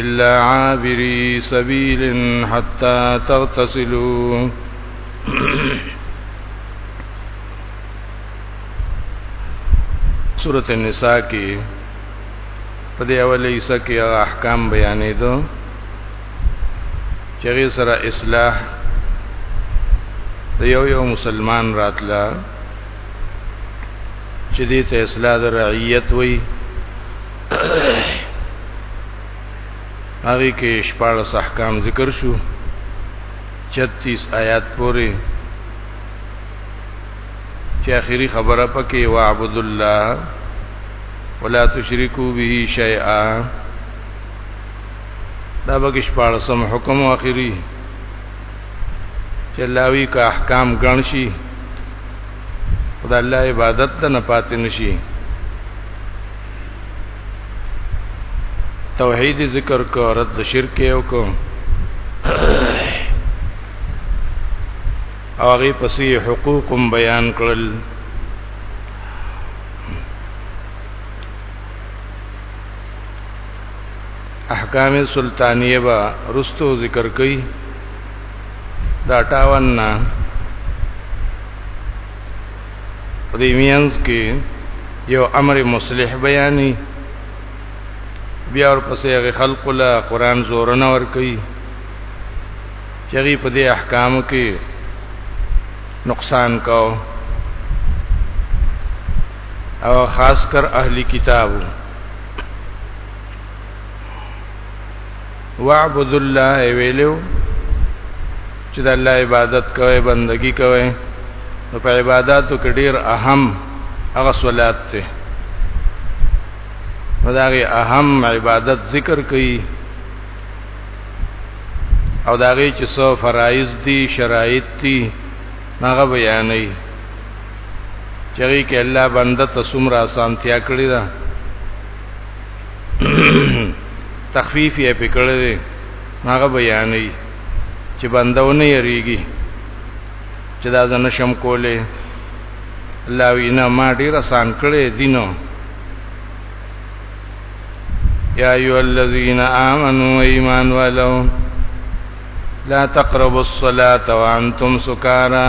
الا عابری سبیل حتا تغتسلوا سورۃ النساء کې په دې اولې حصہ کې احکام بیانې دو چې سره اصلاح د یو یو مسلمان راتلا چې دې ته اصلاح د رعیت وي هغه کې شپږ احکام ذکر شو 36 آیات پورې چې اخیری خبره پکې واعبد الله ولا تشرکو به شیئا دا به شپږ سم حکم او اخیری چې لاوی کا احکام ګڼ شي خدای الله عبادت ته نه پاتې نشي توحید ذکر کو رد شرک یو کو او هغه پسې حقوق بیان کړل احکام سلطانیه با رستو ذکر کړي دا 58 نه په دې مینس کې یو امر مصلح بیانې بیا ورپسې هغه خلق له قران زور نه ور کوي چې هغه په دې احکام کې نقصان کاو او خاص کر اهلی کتابو واعبد الله ویلو چې د الله عبادت کوي بندگی کوي نو په عبادتو کې ډیر اهم هغه صلات ته مداري اهم عبادت ذکر کوي او داغه چې څو فرایض دي شرایط دي هغه بیانې چری کې الله بنده ته سمرا سانتیا کړی دا تخفیف یې پکړه دی هغه بیانې چې بندونه یریږي چې دا زنه شم کولې الله وینا ما ډیر آسان کړې دینو یا ایو الذین آمنو ایمان والو لا تقربوا الصلاة وانتم سکارا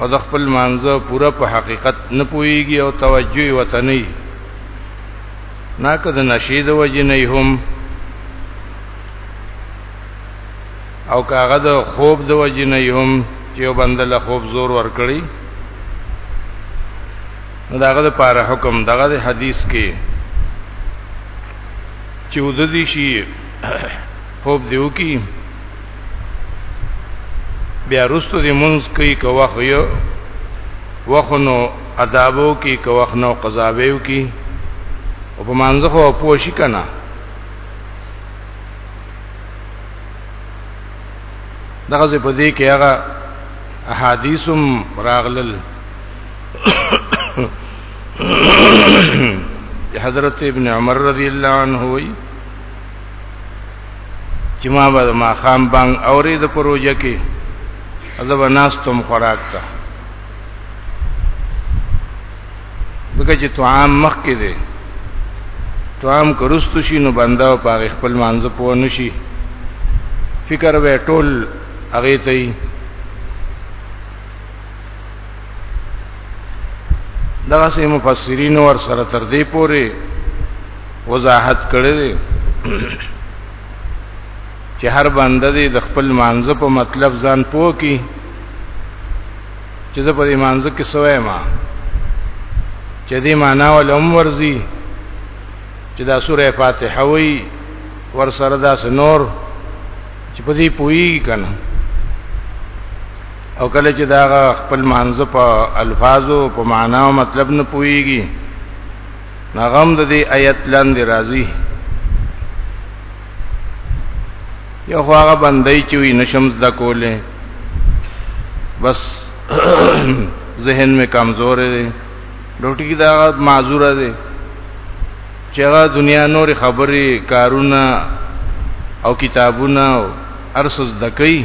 او د خپل مانزه پوره په حقیقت نه پويږي او توجه وته نه نه که د نشید وجه نه هم او کاغه د خوب د وجه نه هم چې یو بنده له خوب زور ور کړی نو داغه د پاره حکم دغه د حدیث کې چې وددي شي خوب دیو کی بیا رستو دی منز کوي که وخت یو وخنو عذابو کی که وخت نو قضاویو کی او په مانځه خو پوښی کنه دغه په دې کې هغه احادیثم راغلل حضرت ابن عمر رضی الله عنه وی چې ما به ما خام بنګ اورې د پروژه کې ازب ناستم خوراک تا دغه چې تو عام مخ کې دی تو عام کرستو شي نو بنده او پاغ خپل مانزه پوه نشي فکر وې ټول هغه ته دغه سه مفسرین ور سره تر دې پوري وضاحت کړی دی چې هر بنده دې د خپل مانزه په مطلب ځان پوه کی چې زه په دې مانزه کې سوې ما چې دې معنا ول عمر زی چې دا سوره فاتحه وی ور سره داس نور چې په دې پوي کنه او کله چې دا خپل مانځ په الفاظو په معنا او مطلب نه پويږي نغم د دې آیت لاندې راځي یو هغه بندي چې وي نشم زده کوله بس ذهن می کمزور دی ډوټي کی دا معذور دی چې هغه دنیا نور خبرې کارونه او کتابونه او ارسز دکې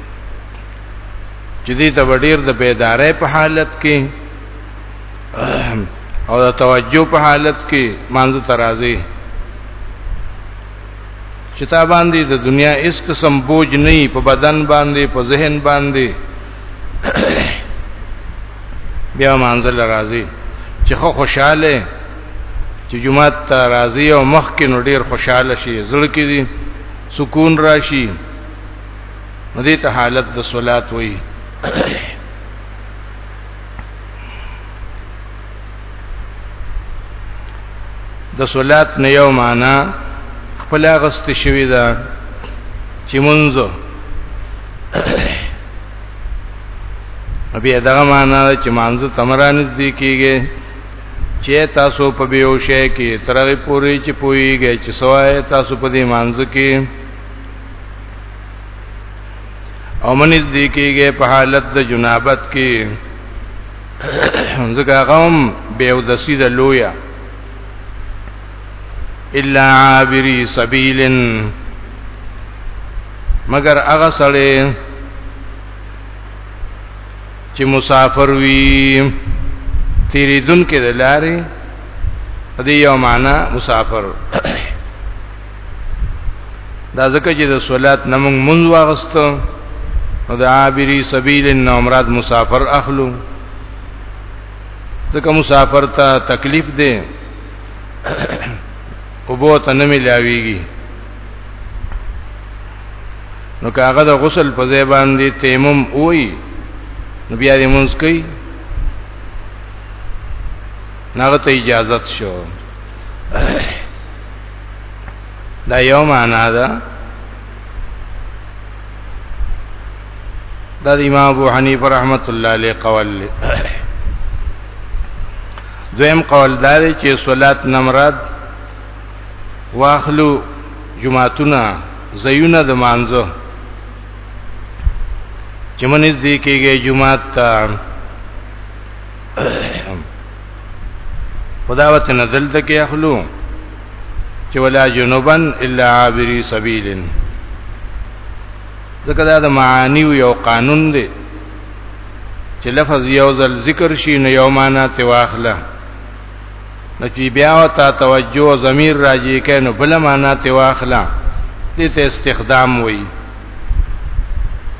چې دې ته ډیر د بیدارۍ په حالت کې او د توجه په حالت کې مانځ ترازی چې تا باندې د دنیا اس قسم بوج نه په بدن باندې په ذهن باندې بیا منزل راضي چې خو خوشاله چې جمعه ته راضي او مخ کې نو ډیر خوشاله شي زړه کې دي سکون راشي نو دې ته حالت د صلات وای د صلات نه یو معنا خپل غست شوی دا چې منځ بیا دا معنا چې مانځ تمران نږدې کیږي چې تاسو په بیوشه کې ترغه پوری چې پویږي چې سوای تاسو په دې مانځ کې او من ذکیږي په حالت د جنابت کې ځکه غوم به او د سیده لویا الا عابری سبیل مگر هغه سړی چې مسافر وي تیریدون کې د لارې دې یو معنا مسافر دا ځکه چې د صلات نمنګ منځ واغستو او د عابری سبیل نه مراد مسافر اخلو ځکه مسافر ته تکلیف دی او بو ته نه ملاویږي نو کاغه د غسل په ځای باندې تیمم وای نو بیا دې مونږ کوي ناغه ته اجازه شو دا یو معنا ده دا د امام ابو حنیفه رحمت الله علیه قول له دویم قول دار چې صلات نمراد واخلو جمعتونه زیونه د مانزه چې منځ دی کېږي جمعه ته خدا وت نزل تک اخلو چې ولا جنوبن الا عابری سبیلن ځکه دا د معانی یو قانون دی چې لفظ یو ځل ذکر شي نو یو معنا ته واخله نو چې بیا وتا توجه ضمیر راځي کینو بل معنا ته واخله دې ته استخدام وایي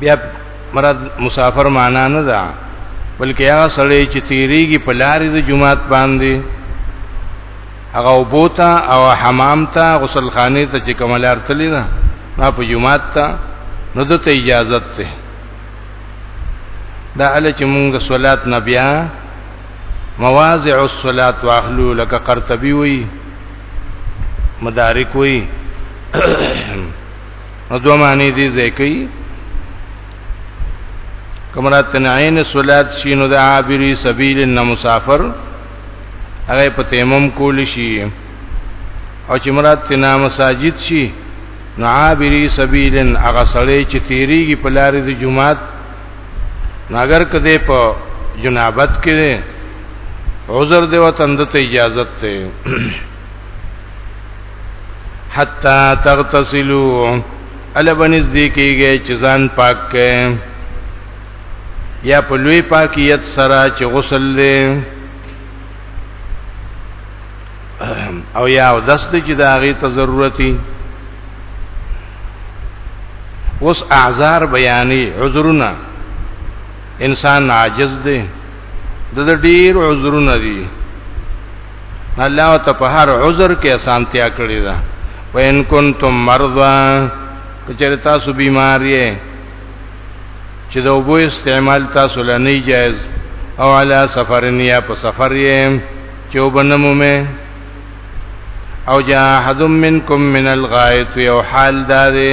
بیا مراد مسافر معنا نه ده بلکې هغه سړی چې تیریږي په لارې د جمعات باندې هغه وبوتا او حمام ته غسل خانه ته چې کوملار تلی نه ما په جمعات ته نو د ته اجازه ته دا ال چې مونږ صلات نه بیا مواضع الصلات واخلو لکه قرطبي وي مدارک وي نو دوه معنی دي ځکه کمرا تنعین صلات شینو د عابری سبیل نه مسافر هغه په تیمم کول شي او چې مراد تنا مساجد شي نو عابری سبیل هغه سړی چې تیریږي په لارې د جمعات ناګر کده په جنابت کې عذر دی وطن د اجازه ته حتا تغتسلو الا بنز دی کیږي چې ځان پاک کړي یا په لوی پاکیت سره چې غسل دی او یا او دس دی چې د هغه ته ضرورتي اوس اعذار بیانې عذرونه انسان عاجز دی د ډیر عذرونه دي الله ته په هر عذر کې اسانتیا کړی ده وین کنتم مرضا کچره تاسو بیمار یې چې د اوبو استعمال تاسو لنی جایز او علی سفرن یا په سفر یې چې وبنمو مې او جاء احد منکم من الغائط یو حال دا دی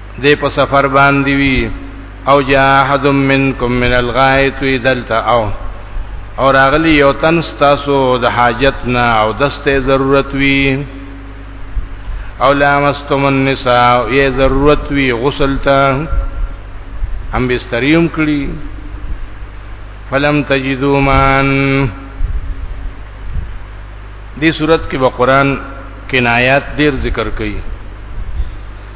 دې په سفر باندې وی او جاء احد منکم من الغائط دلتا او او راغلی یو تن تاسو د حاجت نه او دسته ضرورت وی او لامستم النساء یې ضرورت وی غسل ته هم بستریوم کړی فلم تجدو مان دې صورت کې به قران کنایات ډیر ذکر کړي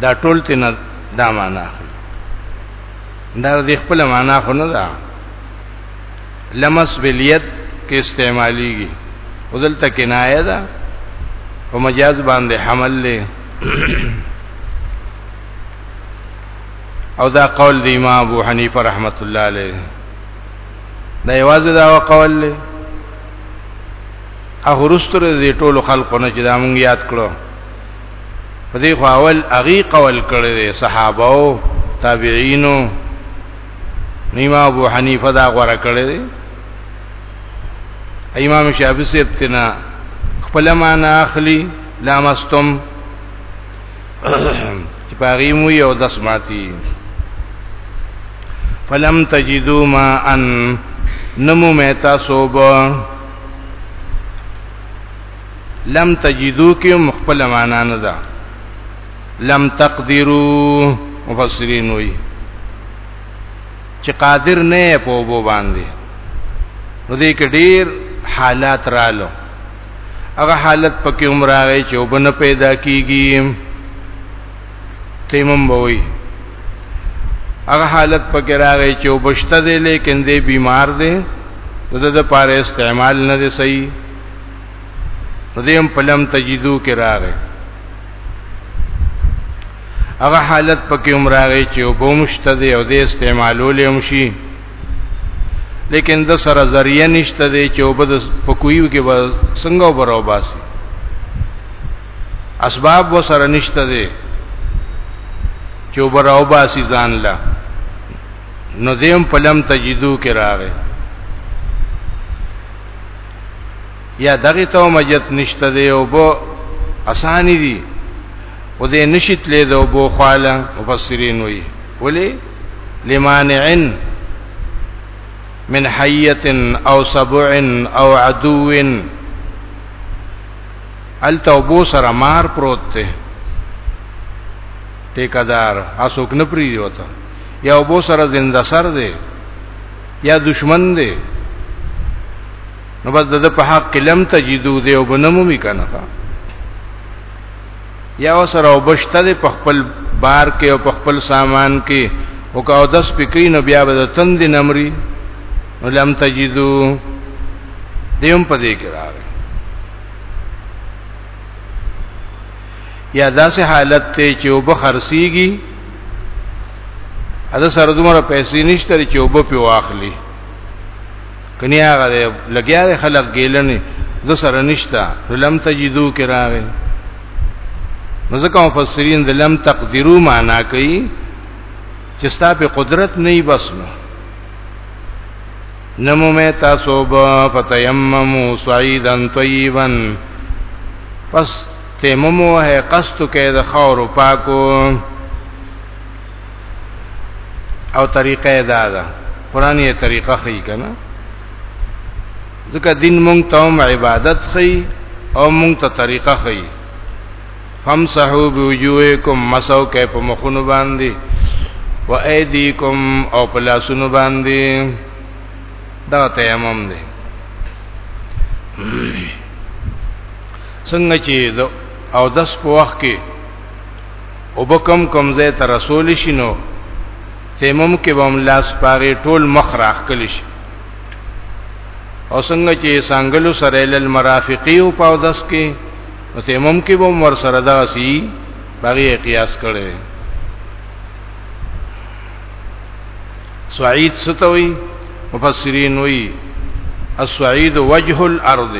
دا ټول تینا دا معنا اخلي دا د خپل معنا خو نه ده لمس بالیت کې استعماليږي ودلته کنایه ده او مجاز باندې حمل له او دا قول دی امام ابو حنیفه رحمت الله علیه دا یوازې دا وقول له اهرستره دې ټولو خلقونه چې دا مونږ یاد کړو په دې خو اول اغي قول کړی دی صحابه او تابعینو نیما ابو حنیفه دا غوړه کړی دی امام شافعی سیب تینا خپل معنا اخلي لامستم چې پاغي مو یو داس ماتي فلم تجدو ما ان نمو میتا صوبه لم تجدو کې مخبل معنا نه ده لم تقدرو مفسرین وایي چې قادر نه په وبو باندې نو دې کې ډیر حالات رالو هغه حالت پکې عمر راغی چې وبنه پیدا کیږي تیمم بوي هغه حالت پکې راغی چې وبشته دې لیکن دې بیمار دې د د پاره استعمال نه دی صحیح نو دې هم پلم تجیدو کې راغی هغه حالت پکې هم راغی چې او بومشته دی او دې استعمالول هم شي لیکن د سره ذریعہ نشته دی چې او بد پکویو کې به څنګه وبرو باسي اسباب و سره نشته دی چې وبرو باسي ځان لا نو دیم پلم تجیدو کې راغی یا دغه ته مجت نشته دی او بو اسانی دی او دې نشیت لې دو بو خاله مفسرین وی ولی لمانعن من حیه او سبع او عدو التوبو سره مار پروت ته ټیکدار اسوک نه پری وته یا وبو سره زنده سر دی یا دشمن دی نو بس د په حق لم تجدو دی او بنمو می کنه یا وسره او بشته دی په خپل بار کې او په خپل سامان کې او کا او دس پکې نو بیا به تند نمرې نو لم تجدو دیم په دې کې راغی یا داسې حالت ته چې وب خرسيږي اده سره دومره پیسې نشته چې وب په واخلي کني هغه لګیا دی خلک ګیلنې د سره نشته لم تجدو کې راغی نو ځکه مفسرین د لم تقدرو معنا کوي چې ستا په قدرت نه یې بس نو نمو میں تاسو با فتیممو سعیدن طیبن پس تیمم وه قصد کې د خور پاکو او طریقه دا ده قران یې طریقه خې کنه ځکه دین مونږ ته عبادت خې او مونږ ته طریقه خې فمسحو بوجوهکم مسو کې په مخونو باندې و ایدیکم او په لاسونو باندې دا تیمم دی څنګه چې او دس په وخت کې وبکم کوم ځای ته رسول شینو تیمم کې بم لاس پاره ټول مخ راخکل شي او څنګه چې سانګلو سره ال مرافقی او پاودس کې نو تیمم کې بم ور سره داسي باغی قیاس کړي سعید ستوي مفسرین وی السعید وجه الارض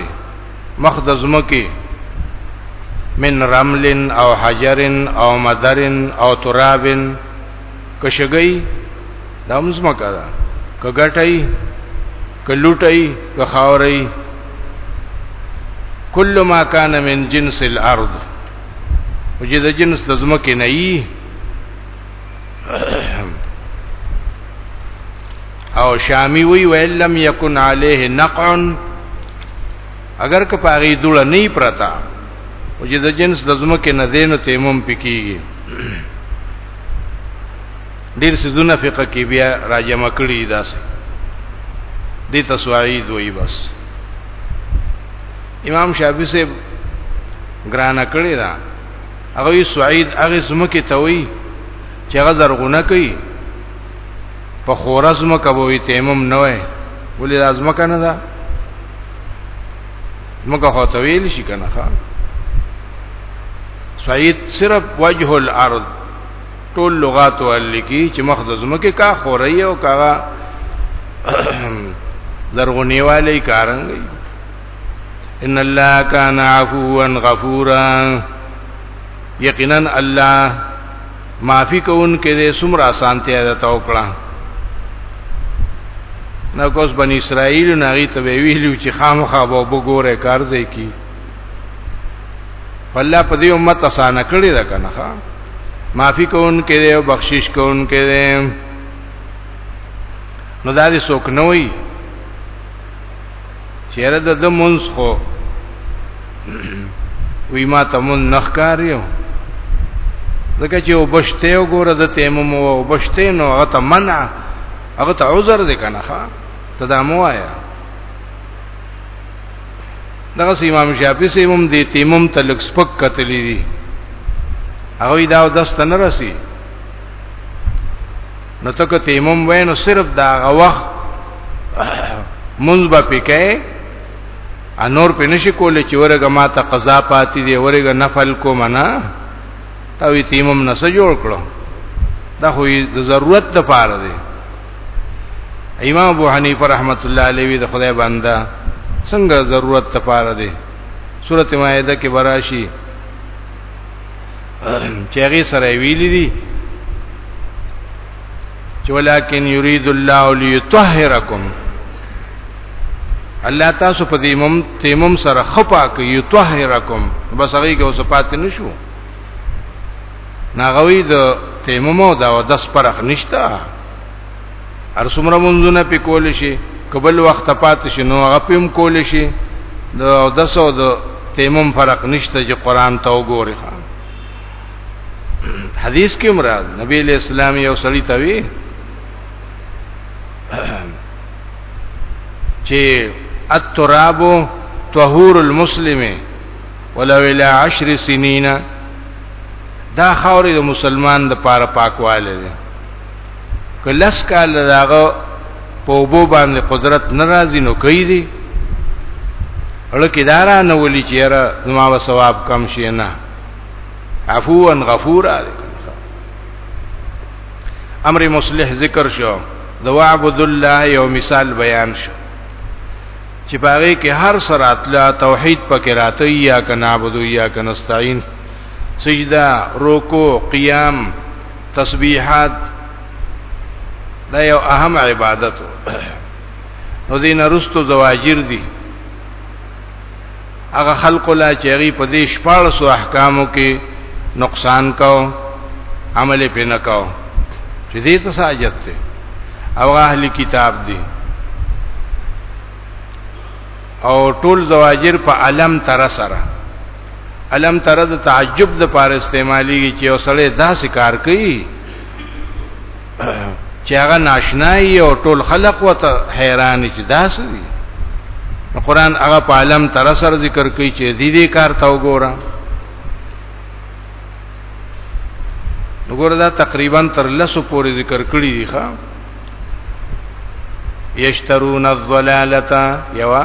مخ د زمکه من رمل او حجر او مدر او تراب کشګی دا هم زمکه ده کګټی کلوټی کخاوري کل ما کان من جنس الارض وجد جنس د زمکه نه او شامی وی ویل لم یکن علیه نقع اگر که پاغي دوړه نه پرتا او چې د جنس د زمکه نه دینو تیمم پکېږي ډیر سيزونه فقہ کې بیا راجم کړی داسې دې تسوعید وی بس امام شافعی سے ګران کړی دا هغه وی سعید هغه زمکه ته وی چې هغه زرغونه کوي په خورزم کبوي تیمم نه وای ولې لازم کنه دا مګه هو طویل شي کنه ښا سعید صرف وجه الارض ټول لغات ولکی چې مخ د زمکه کا خوري او کا زرغونی والی کارنګي ان الله کان عفوا غفورا یقینا الله معافی کون کې دې سمر آسانتیا ده تو کړه نو کوس بن اسرائیل نغی ته ویلو چې خامخا به وګوره کار ځای کی الله په دې امت آسان کړی ده کنه ها معافی کون کې دې او بخشش کون کې دې نو دا دې سوک نه وي چیرې د دمونز خو وی ما ته مون نخکاریو ځکه چې وبشته وګوره د تیمم او وبشته نو هغه ته منع هغه ته عذر دی کنه ښا ته دا مو آیا دغه امام شافعي سي هم د تیمم تلک سپک کتلی دي هغه دا دست نه رسی نو تک تیمم وینو صرف دا غوخ منځ به پکې انور په نشي کولې چې ورګه ما ته قضا پاتې دی ورګه نفل کو منا تا وی تیمم نه سره جوړ کړو دا خو د ضرورت د پاره دی امام ابو حنیفه رحمت الله علیه د خدای بنده څنګه ضرورت د پاره دی سورته مائده کې براشي چې هغه سره ویلي دي چې ولکن یرید الله لیطهرکم الله تاسو په دې مم تیمم سره خپا کوي یطهرکم بس هغه کې اوس پاتې نشو ناغوی د تیمم او د دس پرخ نشتا ارسمره منځونه په کول شي قبل وخت پات شي نو هغه پم کول شي د دسو د تیمم فرق نشته چې قران ته وګوري حدیث کې مراد نبی له اسلام یو سړی ته وی چې التراب طهور المسلم ولو الى عشر سنین دا خاورې د مسلمان د پاره پاکواله ده کلس کال داغه په وبو باندې قدرت ناراضي نو کوي دي لکه دارا نه ولي چې را زما و ثواب کم شي نه عفوا غفور امر مصلح ذکر شو د وعبد الله یو مثال بیان شو چې پاره کې هر سرات لا توحید پکې راته یا کنابود یا کنستعين سجده رکوع قیام تسبیحات دا یو اهم عبادت نو دین رستو زواجر دي هغه خلق لا چېری په دې شپږ سو احکامو کې نقصان کاو عمل پې نه کاو چې دې ته ساجت ته او اهل کتاب دي او ټول زواجر په علم تر سره علم تر د تعجب د پار استعماليږي چې اوسړې داسې کار کوي چې هغه ناشنای او ټول خلق وته حیران چې داسې دي قرآن هغه په علم تر سره ذکر کوي چې دې دې کار تا وګوره وګوره دا تقریبا تر لسو پورې ذکر کړی دی ښا یشترون الضلالتا یوا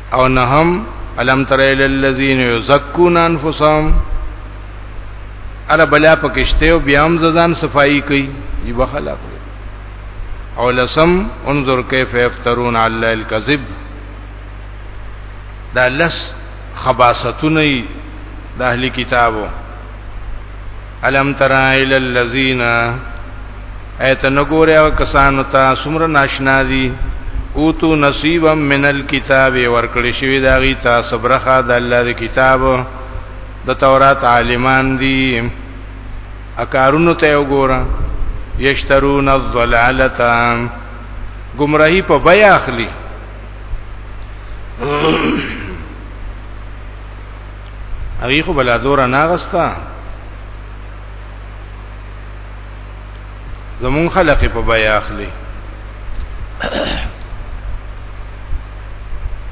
او نهم الم تر الى الذين يزكون انفسهم اره بلا پکشته او بیا هم ځان صفائی کوي یی بخلا کوي او لسم انظر کیف یفترون علی الكذب دا لس خباستونه د اهلی کتابو الم تر الى الذين ایت نګوره او کسانو ته سمره ناشنا دي او تو نصیبا من الكتاب ورکړی شوی دا غی تاسو برخه د الله د کتاب د تورات عالمان دي اکارونو ته وګوره یشترون الضلالتا گمراهی په بیا اخلي او یې خو بلا دور نه غستا زمون خلق په بیا اخلي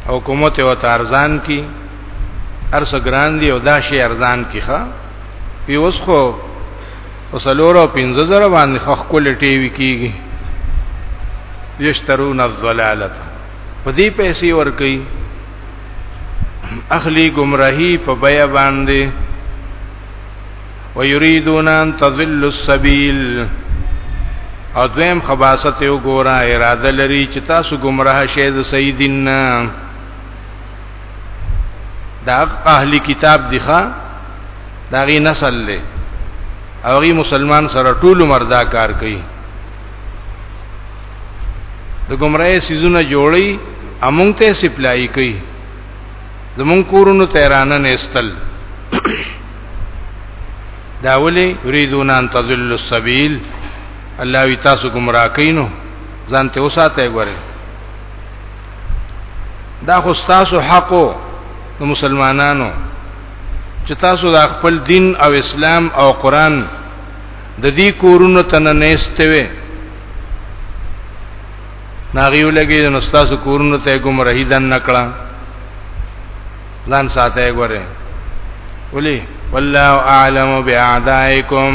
او حکومت او تارزان کی ارس ګران دی او داشي ارزان کی ښا پی اوس خو وسلور او 15000 باندې خو کوالټي وی کیږي یشترون الضلاله په دې پیسې ور کوي اخلی گمراهی په بیا باندې ويريدون ان تضل السبيل او دویم خباست یو ګورا اراده لري چې تاسو گمراه شئ د سیدین دا اهلی کتاب دی ښا دا غي نسل له او غي مسلمان سره ټول مردا کار کوي د گمراهي سيزونه جوړي امون ته سپلای کوي زمون کورونو تیرانه نستل دا ولي یریدون ان تذل السبیل الله وی تاسو گمراه کینو ځان ته وساته غره دا خو تاسو حقو د مسلمانانو چې تاسو د خپل دین او اسلام او قران د دې کورونو تننېسته وي ناغیو لګي نو تاسو کورونو ته گمراهی دن نکړه ځان ساته غره ولي والله اعلم باعدائکم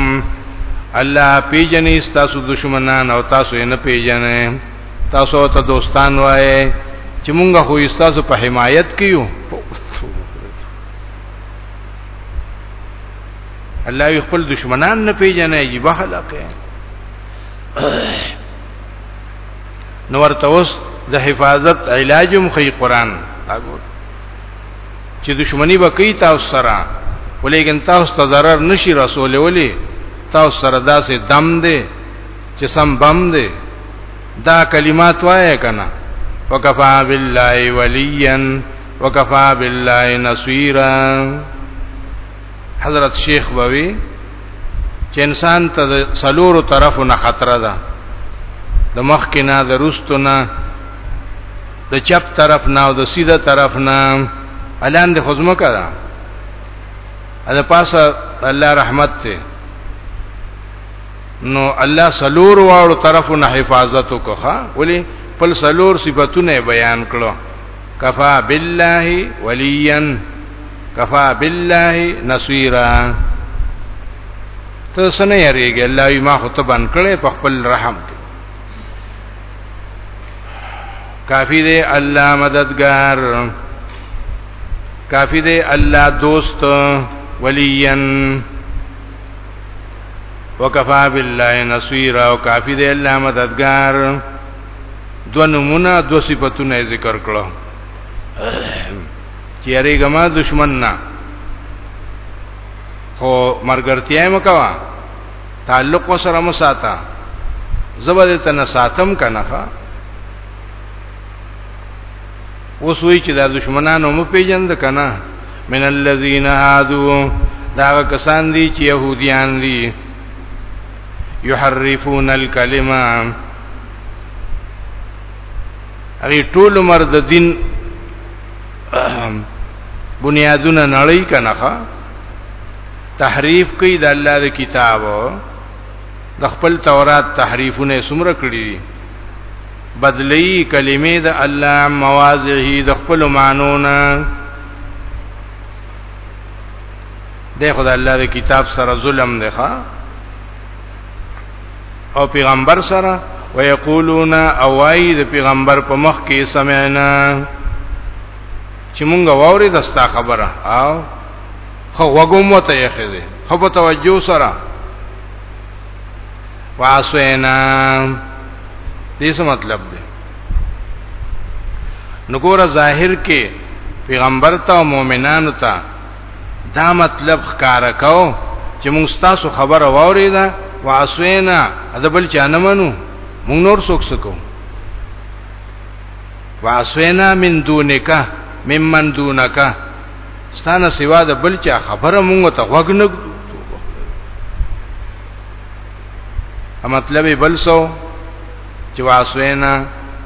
الله پیجنې تاسو دشمنان او تاسو یې نه پیجنې تاسو ته دوستان وای چې مونږه خو تاسو په حمایت کیو الله خپل دشمنان نه پیژنې چې به خلق نو ورته اوس د حفاظت علاجم خی قران اګور چې دشمنی وکي تاسو سره ولیکن تاسو ته zarar نشي رسول ولي تاسو سره داسې دم دی چې سم بم دی دا کلمات وایې کنه وکفا بالله ولیا وکفا بالله نصيرا حضرت شیخ بوي چې انسان ته سلور طرفو نه خطر ده د مخ کې نه د رستو نه د چپ طرف نه او د سیده طرف نه الان د خزمه کړه دا پاسه الله رحمت ته نو الله سلور واړو طرفو نه حفاظت وکړه ولی خپل سلور صفاتونه بیان کړو کفا بالله وليا کفا بالله نصيرا ته سنه یریږي الله یې ما خطب ان کړي په خپل رحم کې کافی دی الله مددگار کافی دی الله دوست ولیا وکفا بالله نصيرا وکافی دی الله مددگار دو نمونه دو صفاتونه ذکر کړو چې یریګه ما دشمن نه خو مرګرتیا مې کوا تعلق سره مو ساته زبر ته نه ساتم کنه اوس وی چې دا دشمنانو مو پیجن د کنه من الذين هادو دا کسان دي چې يهوديان دي یحرفون الکلمه هغه ټول مر د دین بنیادونه نړۍ کنه تحریف کوي د الله د کتاب د خپل تورات تحریفونه سمره کړی بدلی کلمې د الله مواضعه د خپل مانونه د خدای الله د کتاب سره ظلم دی ښا او پیغمبر سره ويقولون اوای د پیغمبر په مخ کې سمعنا چې مونږ ووري دستا خبره او خو وګوم وته یې خېده خو په توجه سره واسوینا دې څه مطلب دی نګور ظاهر کې پیغمبر ته او مؤمنانو ته دا مطلب ښکارا کو چې موږ تاسو خبره ووري دا واسوینا دا بل چا نه منو موږ نور څوک سکو واسوینا من دونک ممن دونک ستانه سوا دا بل چا خبره موږ ته وګنګ مطلب بل سو چې واسوینا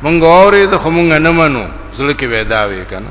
موږ ووري دا خو موږ نه منو زړه کې وېدا وې کنه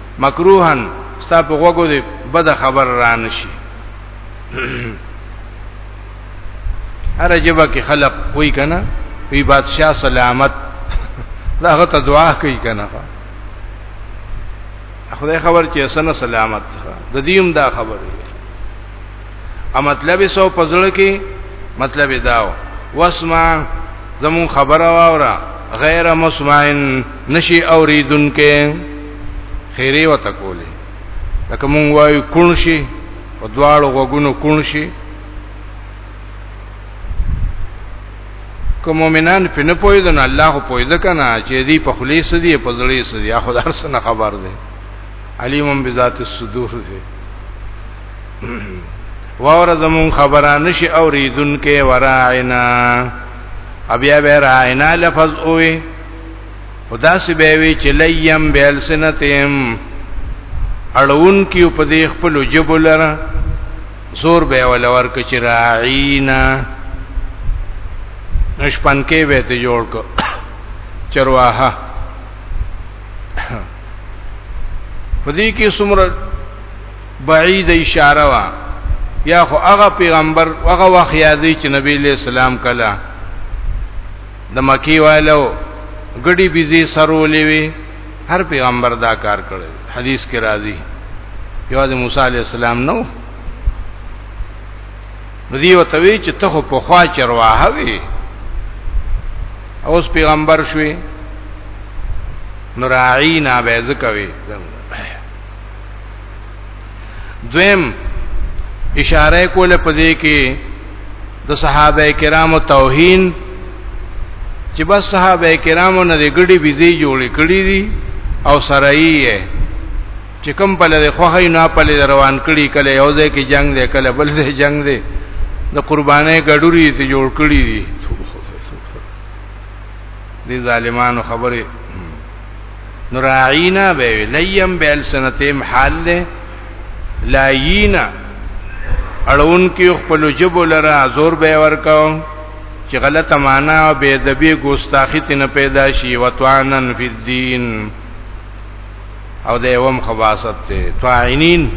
مکروهن ستا په غوګو دې بد خبر را نشي هر جبا کې خلق وای کنه وی بادشاہ سلامت دا هغه ته دعا کوي کنه خدای خبر چې سن سلامت د دیم دا خبر ا مطلب سو پزړه کې مطلب داو واسمع زمون خبره واورا غیر مسمعن نشي اوریدونکې خیره وته کوله لکه مونږ وایو کون شي او دواړو غوګونو کون شي کوم مؤمنان په نه پوي دن الله خو پوي دکنه چې دی په خلیص دی په زړی سدي اخو درس نه خبر دی علیم بذات الصدور دی وور زمون خبره نشي اوریدونکې وراینا ابیا به راینا لفظ اوه خدا سی به وی چې لیم بالسنتهم اړون کیو په دې خپل جبو لره زور به ول ورک چې راعینا نشپن کې به ته جوړ کو چرواها پدې کې څومره بعید اشاره وا یا خو هغه پیغمبر هغه واخیا دی چې نبی له سلام کله د مکی والو ګډي بيزي سرولې وي هر پیغمبر دا کار کړی حدیث کې راځي یوازې موسی علی السلام نو ندی او توی چې ته په خوا چرواهه وي اوس پیغمبر شوي نراعینا به زکوي دویم اشاره کوله په دې کې د صحابه کرامو توهین چې بس صحابه کرامو نه د ګډي بيزي جوړې کړې دي او سره یې چې کوم په لاره خوخه نه په لاره روان کړي کله یو ځای کې جنگ دی کله بل ځای جنگ دی د قربانې ګډوري ته جوړ کړی دي دي ظالمانو خبره نو راعینا به وی لیم بیل سنتیم حال له لایینا اړون کې خپل جبو لره زور به ورکاو چې غلطه معنا او بے ادبی ګوستاخی ته نه پیدا شي وتوانن فی الدین او د یوم خواصت ته طاعنین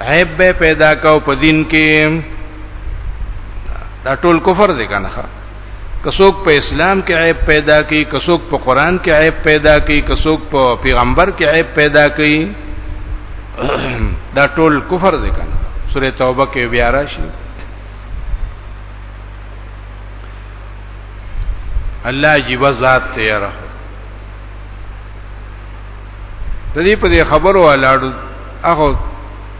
عیب به پیدا کاو په دین کې دا ټول کفر دی کنه کڅوک په اسلام کې عیب پیدا کوي کڅوک په قران کې عیب پیدا کوي کڅوک په پیغمبر کې عیب پیدا کوي دا ټول کفر دی کنه سوره توبه کې بیا راشي الله عجیب ذات ته یاره د دې په خبرو ولاړو هغه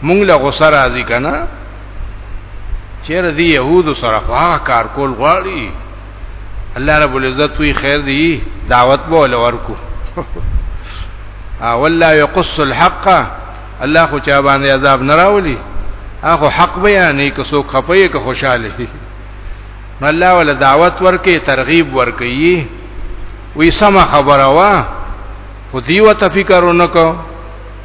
مونږ له غوسه راځي کنه چیر دی يهود سره خوا کار کول غواړي الله رب العزت وی خیر دی دعوت به ول ورکو والله يقص الحق الله خو چا باندې عذاب نه راولي هغه حق بیانې که څوک خپي که خوشاله دي الله ول دعوت ورکه ترغیب ورکه یي وی سم خبره وا خو دیو ته فکر ونکو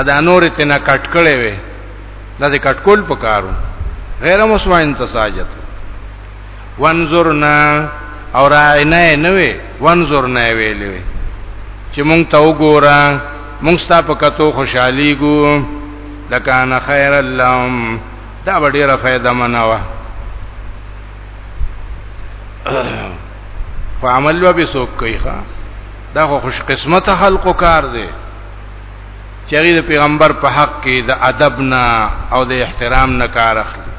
ادا نور ته نه کټ کړي وي دا دې کټ کول پکارو غیر مسلمان ته ساجت وانظرنا او راینه نه وي وانظرنا ویلې وي چې مونږ ته وګوره مونږ ستا په کتو خوشحالي ګو لکان خیر اللهم دا ډیره فائدہ منوا فعمل وبسوک کوي ښا دا خو خوش قسمت خلقو کار دی چری د پیغمبر په حق کې د ادب نه او د احترام نه کار اخلي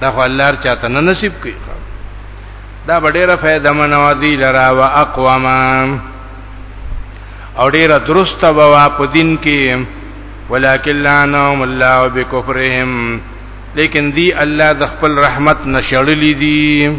دا خو الله چاته نه نصیب کوي دا ډیره فائدہ منوادی لرا وا اقوام او ډیره درسته بوا په دین کې ولکن لعنهم الله بکفرهم لیکن دی الله د خپل رحمت نشړلې دي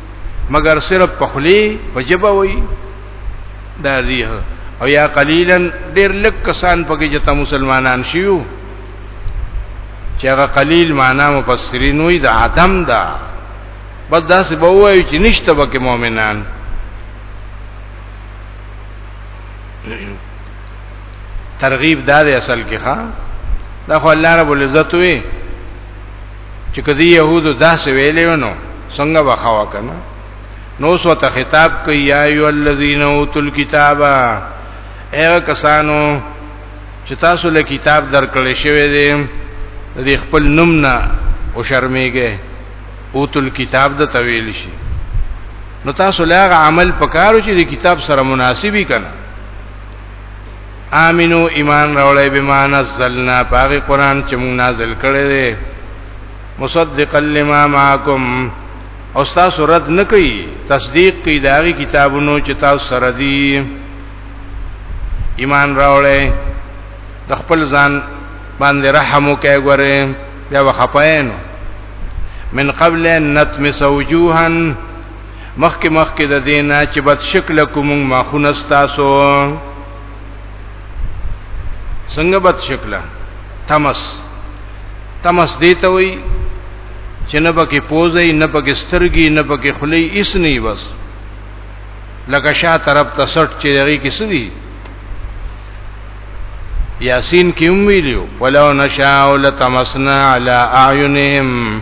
مگر صرف پخلی وجب وي دا دی او یا قلیلا ډیر لک کسان پکې چې ته مسلمانان شیو چې هغه قلیل معنا مفسرین وي د عدم دا بس دا څه به وایي چې نشته پکې مؤمنان ترغیب دا دی اصل کې ښا دا خو الله رب العزت وي چې کدی يهودو داسې ویلې ونو څنګه وخوا کنه نو سوته خطاب کوي یا ایو الذین اوتل کتابا اغه کسانو چې تاسو له کتاب درکړې شوی دی د خپل نوم نه او شرمېږي اوتل کتاب د تویل شي نو تاسو له عمل پکارو چې د کتاب سره مناسبي کنه امنو ایمان راولې بما نزلنا باغی قران چې موږ نازل کړی دی مصدقا لما معکم او تاسو رد نه کوي تصدیق کوي داغي کتابونو چې تاسو سره دي ایمان راولې د خپل ځان باندې رحم وکړي ګوره بیا وخپاینو من قبل ان نتمس وجوهن مخک مخک د دینا چې بد شکل کوم ما خنستاسو څنګه بد شکل تمس تمس دیته وي چې نه پکې پوزي نه پکې سترګي نه پکې خلی اس نه بس لکه شا طرف ته سټ چې هغه کې سدي یاسین کې ویلو ولو نشاء لتمسنا علی اعینهم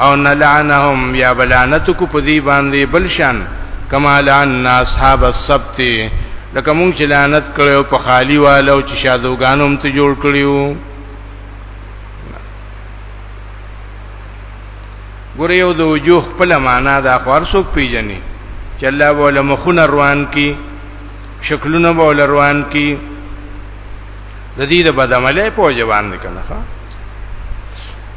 او نلعنهم یا بلانت کو په دی باندې بلشان کما لعن اصحاب السبت لکه مونږ چې لعنت کړو په خالی والو چې شادوګانوم ته جوړ کړیو ګور یو د وجوه په معنا دا خور څوک پیژني چې الله بوله مخونه روان کی شکلونه بوله روان کی د دې د بدعمله په جوان کنه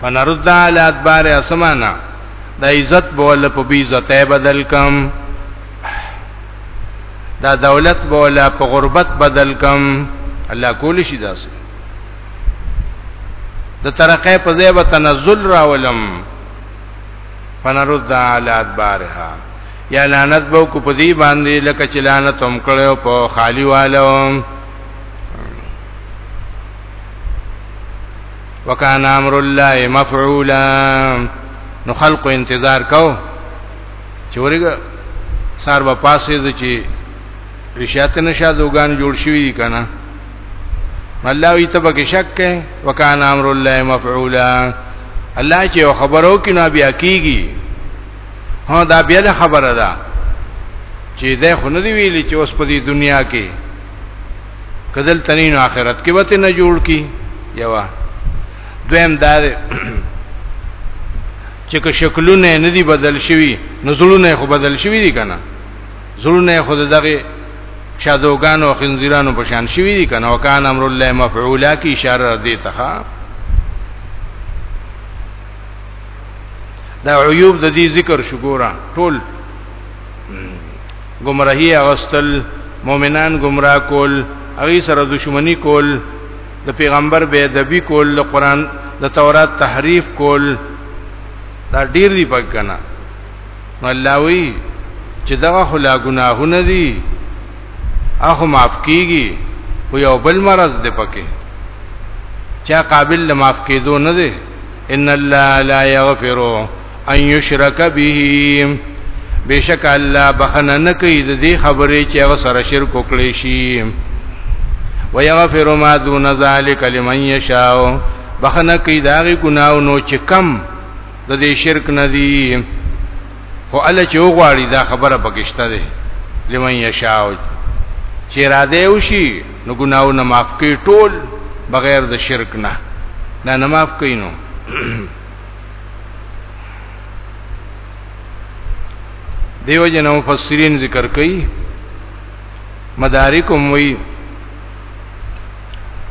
فنرد علی ادبار اسمانا د عزت بوله په بی عزتې بدل کم دا دولت بوله په غربت بدل کم الله کول شي داسې د ترقې په ځای به تنزل راولم فنرد علی ادبارها یا لعنت بو کو پدی باندې لکه چې لعنت هم کړو په خالی والو وکان امر الله مفعولا نو خلق انتظار کو چې ورګه سار به پاسې د چې رشات نشه دوغان جوړ شوی کنه الله وی تبه کې شک کې وکانه امر الله مفعولا الله چې خبرو کې نه بیا کیږي ها دا بیا د خبره ده چې ده خو نه دی ویلي چې اوس په دې دنیا کې کدل تنین آخرت کې وته نه جوړ کی یوا دویم دا چې که شکلونه نه دي بدل شوی نزلونه خو بدل شوی دي کنه زلونه خو دغه شادوګان او خنزیرانو په شان شوی دي کنه وکانه امر الله مفعولا کی اشاره دی ته دا عیوب د دې ذکر شو ګورا ټول گمراهی اغستل مؤمنان گمراه کول هغه سره دښمنی کول د پیغمبر بے ادبی کول د قران د تورات تحریف کول دا ډیر دی پک کنه الله وی چې دغه خلا گناهونه دي اخو معاف کیږي خو یو بل مرض دی پکې چا قابل معاف کېدو نه دی ان الله لا یغفر ان یشرک به بشک الله بخنه نه کوي د دې خبرې چې هغه سره شرک وکړي شي ويغفر ما دون ذلك لمن يشاء بخنه کوي داغه ګناونو چې کم د دې شرک نه دي خو الله چې وغواړي دا خبره پکشته ده لمن يشاء چې را دی وشي نو ګناونه معاف کوي ټول بغیر د شرک نه دا نه معاف کوي نو دیو جن مفسرین ذکر کوي مدارکم وی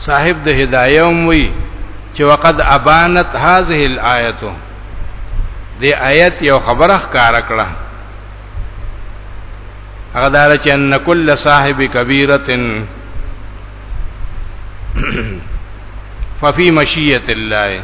صاحب د هدايوم وی چې وقد ابانت هذه الايه دې آیت یو خبره ښکار کړه هغه دار چې ان کل صاحب کبیره ففي مشیت الله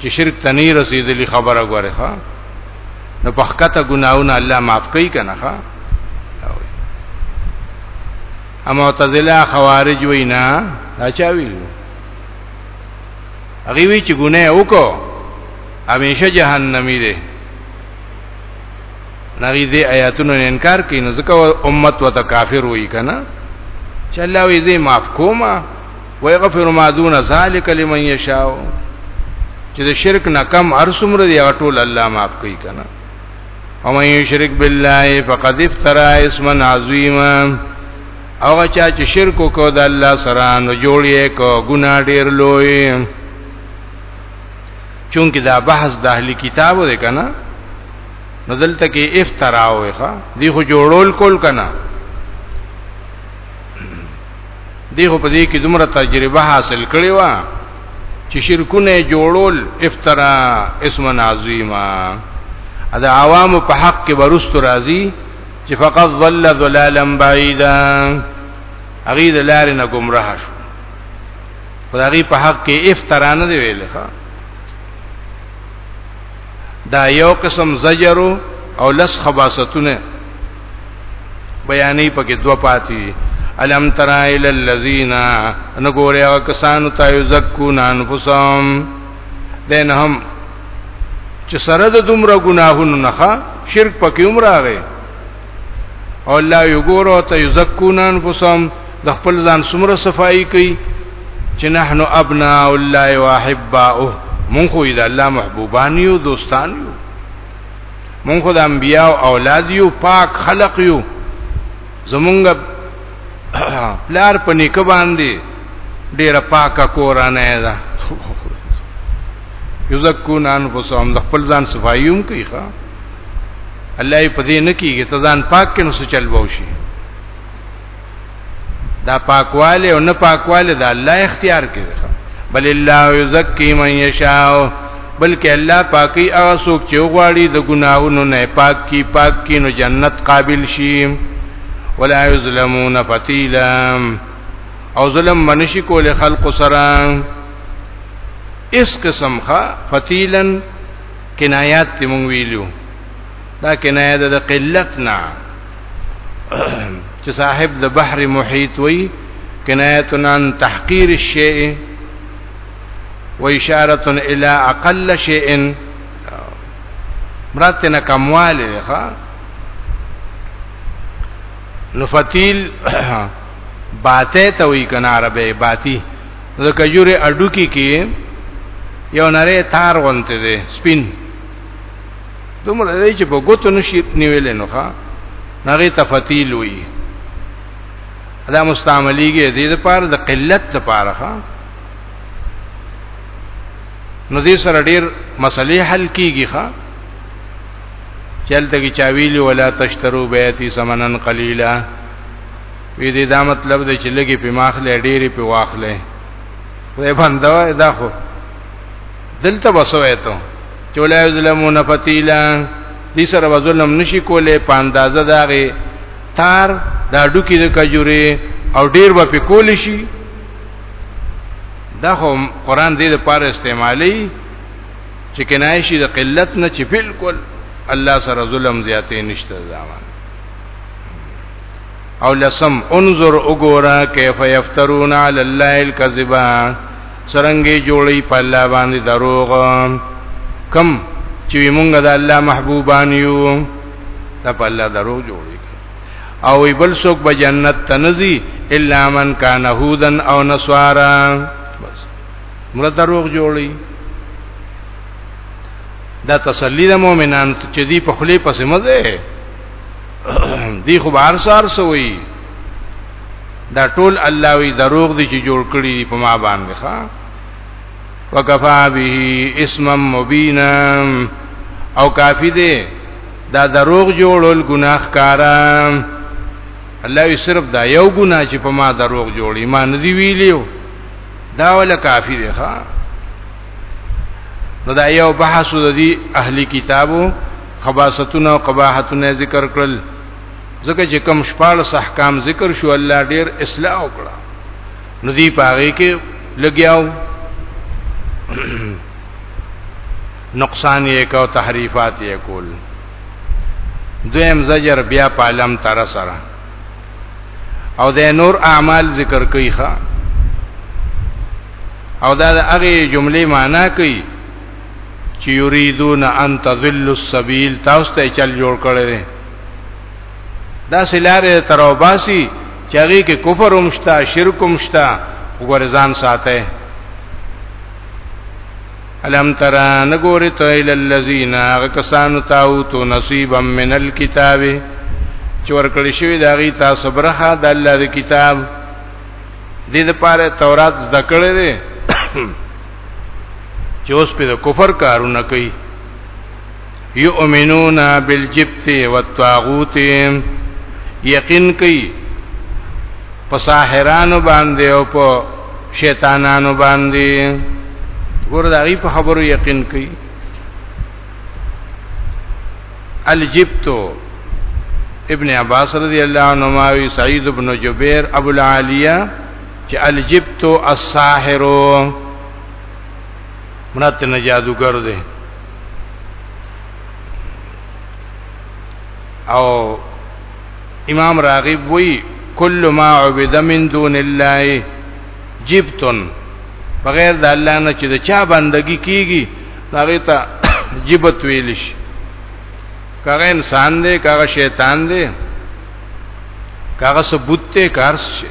چې شرک ته نه رسیدلی خبره غواره ښا نو په حقته ګناونه الله معاف کوي کنه ښا ا معتزله خوارج وینا دا چا ویلو هغه وی چې ګناه وکړو همیشه جهنمی دی نغی دې آیاتونو انکار کوي نو ځکه امت وته کافر وایي کنه چې الله وی دې معاف کوما ويغفر ما دون ذلك لمن يشاء چې د شرک نه کم هر څومره دی ټول الله معاف کوي کنه او من یشرک بالله فقد افترا اسما عظیما او چا چې شرک کو د الله سره نو جوړیې کو ګنا ډیر لوی چونکه دا بحث د اهلی کتابو دی کنه نو دلته کې افترا وې ښا دی خو جوړول کول کنه دی خو په دې کې دومره تجربه حاصل کړې و چې شرکونه جوړول افترا اسم عظیما دا عوام په حق کې ورستو راځي چې فقط ظل ظلالا بعیدا هغه د لارې نه گمراه شو خدای په حق کې افترا نه دی ویل ښا دا یو قسم زجر او لس خباستونه بیانې پکې دوه پاتې الم تر ال الذین نګوریا کسانو ته یزکون انفسهم دینهم چې سره د دومره ګناهونو نه شرک پکې عمر راغی او الله یو ګورو ته یزکون انفسهم د خپل ځان سمره صفائی کوي چې نحنو ابناء الله واحباؤه مونږ خو د الله محبوبان یو دوستان یو مونږ خو د انبیا او اولاد یو پاک خلق یو زمونږ پلار په نیکه باندې ډیره پاکه کورانه ده یزکون انفسهم د خپل ځان صفایوم کوي ښا الله یې په دې نه کیږي ته ځان پاک کینو څه چل وو شي دا پاکواله او نه پاکواله دا الله اختیار کوي بل الله یزکی من یشاء بلکې الله پاکي هغه څوک چې غواړي د ګناهونو نه پاک کی پاک کی نو جنت قابل شي ولا یظلمون فتیلا او ظلم منشي کول خلق سره اس قسم خا فتیلن کنایات تیمون ویلو دا کنایه ده د قلت نه چې صاحب د بحر محیط وی کنایتنا عن تحقیر الشیء و اشاره الى اقل شیء مراتنا کمواله ښا نفتیل باته ته وی کناره به باتی د کجوره اډو کې کې یو نری تار غونته دي سپین دومره دی چې په ګوتو نشي نیولې نو ښا هغه تفتیل وي دا مستعمليږي د دې لپاره د قلت لپاره ښا نو دې سره ډېر مسلې حل کیږي ښا چلته کی چاویل ولا تشترو بیتی سمنن قلیلا وی دې دا مطلب دی چې لګي په ماخله ډېری په واخله خدای باندې دا خو دلته وسوي ته چې ولا یظلمون فتیلا دې سره وظلم نشي کولای په اندازه داغه تار دا ډوکی د کجوري او ډیر به په کول شي دا خو قران دې لپاره استعمالي چې کنای شي د قلت نه چې بالکل الله سره ظلم زیاتې نشته ځوان او لسم انظر وګورا کیف یفترون علی الله الکذبا سرنګي جوړي په الله باندې دروغ کم چې مونږ د الله محبوبان یو ته په الله دروغ جوړي او بل څوک به جنت ته نزي الا من کان هودن او نصارا بس مړه دروغ جوړي دا تسلی د مؤمنانو چې دی په خلی پسې مزه دی خو بهر سار سوی دا ټول الله وی دروغ دي چې جوړ کړی دي په ما باندې ښا وکفا به اسم مبینا او کافی دی دا دروغ جوړول ګناه کارم الله یې صرف دا یو ګناه چې په ما دروغ جوړ ایمان دی ویلیو دا ولا کافی دی ښا نو دا یو بحث د دې اهلی کتابو خباستونه او قباحتونه ذکر کړل ځکه چې کوم شپږ احکام ذکر شو الله ډیر اصلاح وکړه نو دی پاره کې لګیاو نقصان یې کو تحریفات یې کول دویم زجر بیا پالم تر سره او د نور اعمال ذکر کوي ښا او دا د هغه جملې معنی کوي چې یریدون ان تذل السبیل تاسو ته چل جوړ کړي دا سلاره تروباسي چې هغه کې کفر هم شته شرک هم شته وګورځان ساته الم ترى نګوري تو ال الذين کسانو تاو تو نصيبا من الكتاب چې ورکړی شوی دا غي تاسو برخه د الله د کتاب دې لپاره تورات زده کړې دي چې اوس په کفر کارونه کوي یؤمنون بالجبت والطاغوت یقین کوي په ساحرانو باندې او په شیطانانو باندې ګور دا غي په خبرو یقین کوي الجبت ابن عباس رضی الله عنه ماوی سعید ابن جبیر ابو العالیہ چې الجبت الساحر مراد نه جادوګر دی او امام راغب وی کل ما عبد من دون الله جبتن بغیر د الله نه چې د چا بندگی کیږي هغه ته جبت ویل شي کغه انسان دی کغه شیطان دی کغه ثبوت ته کار شي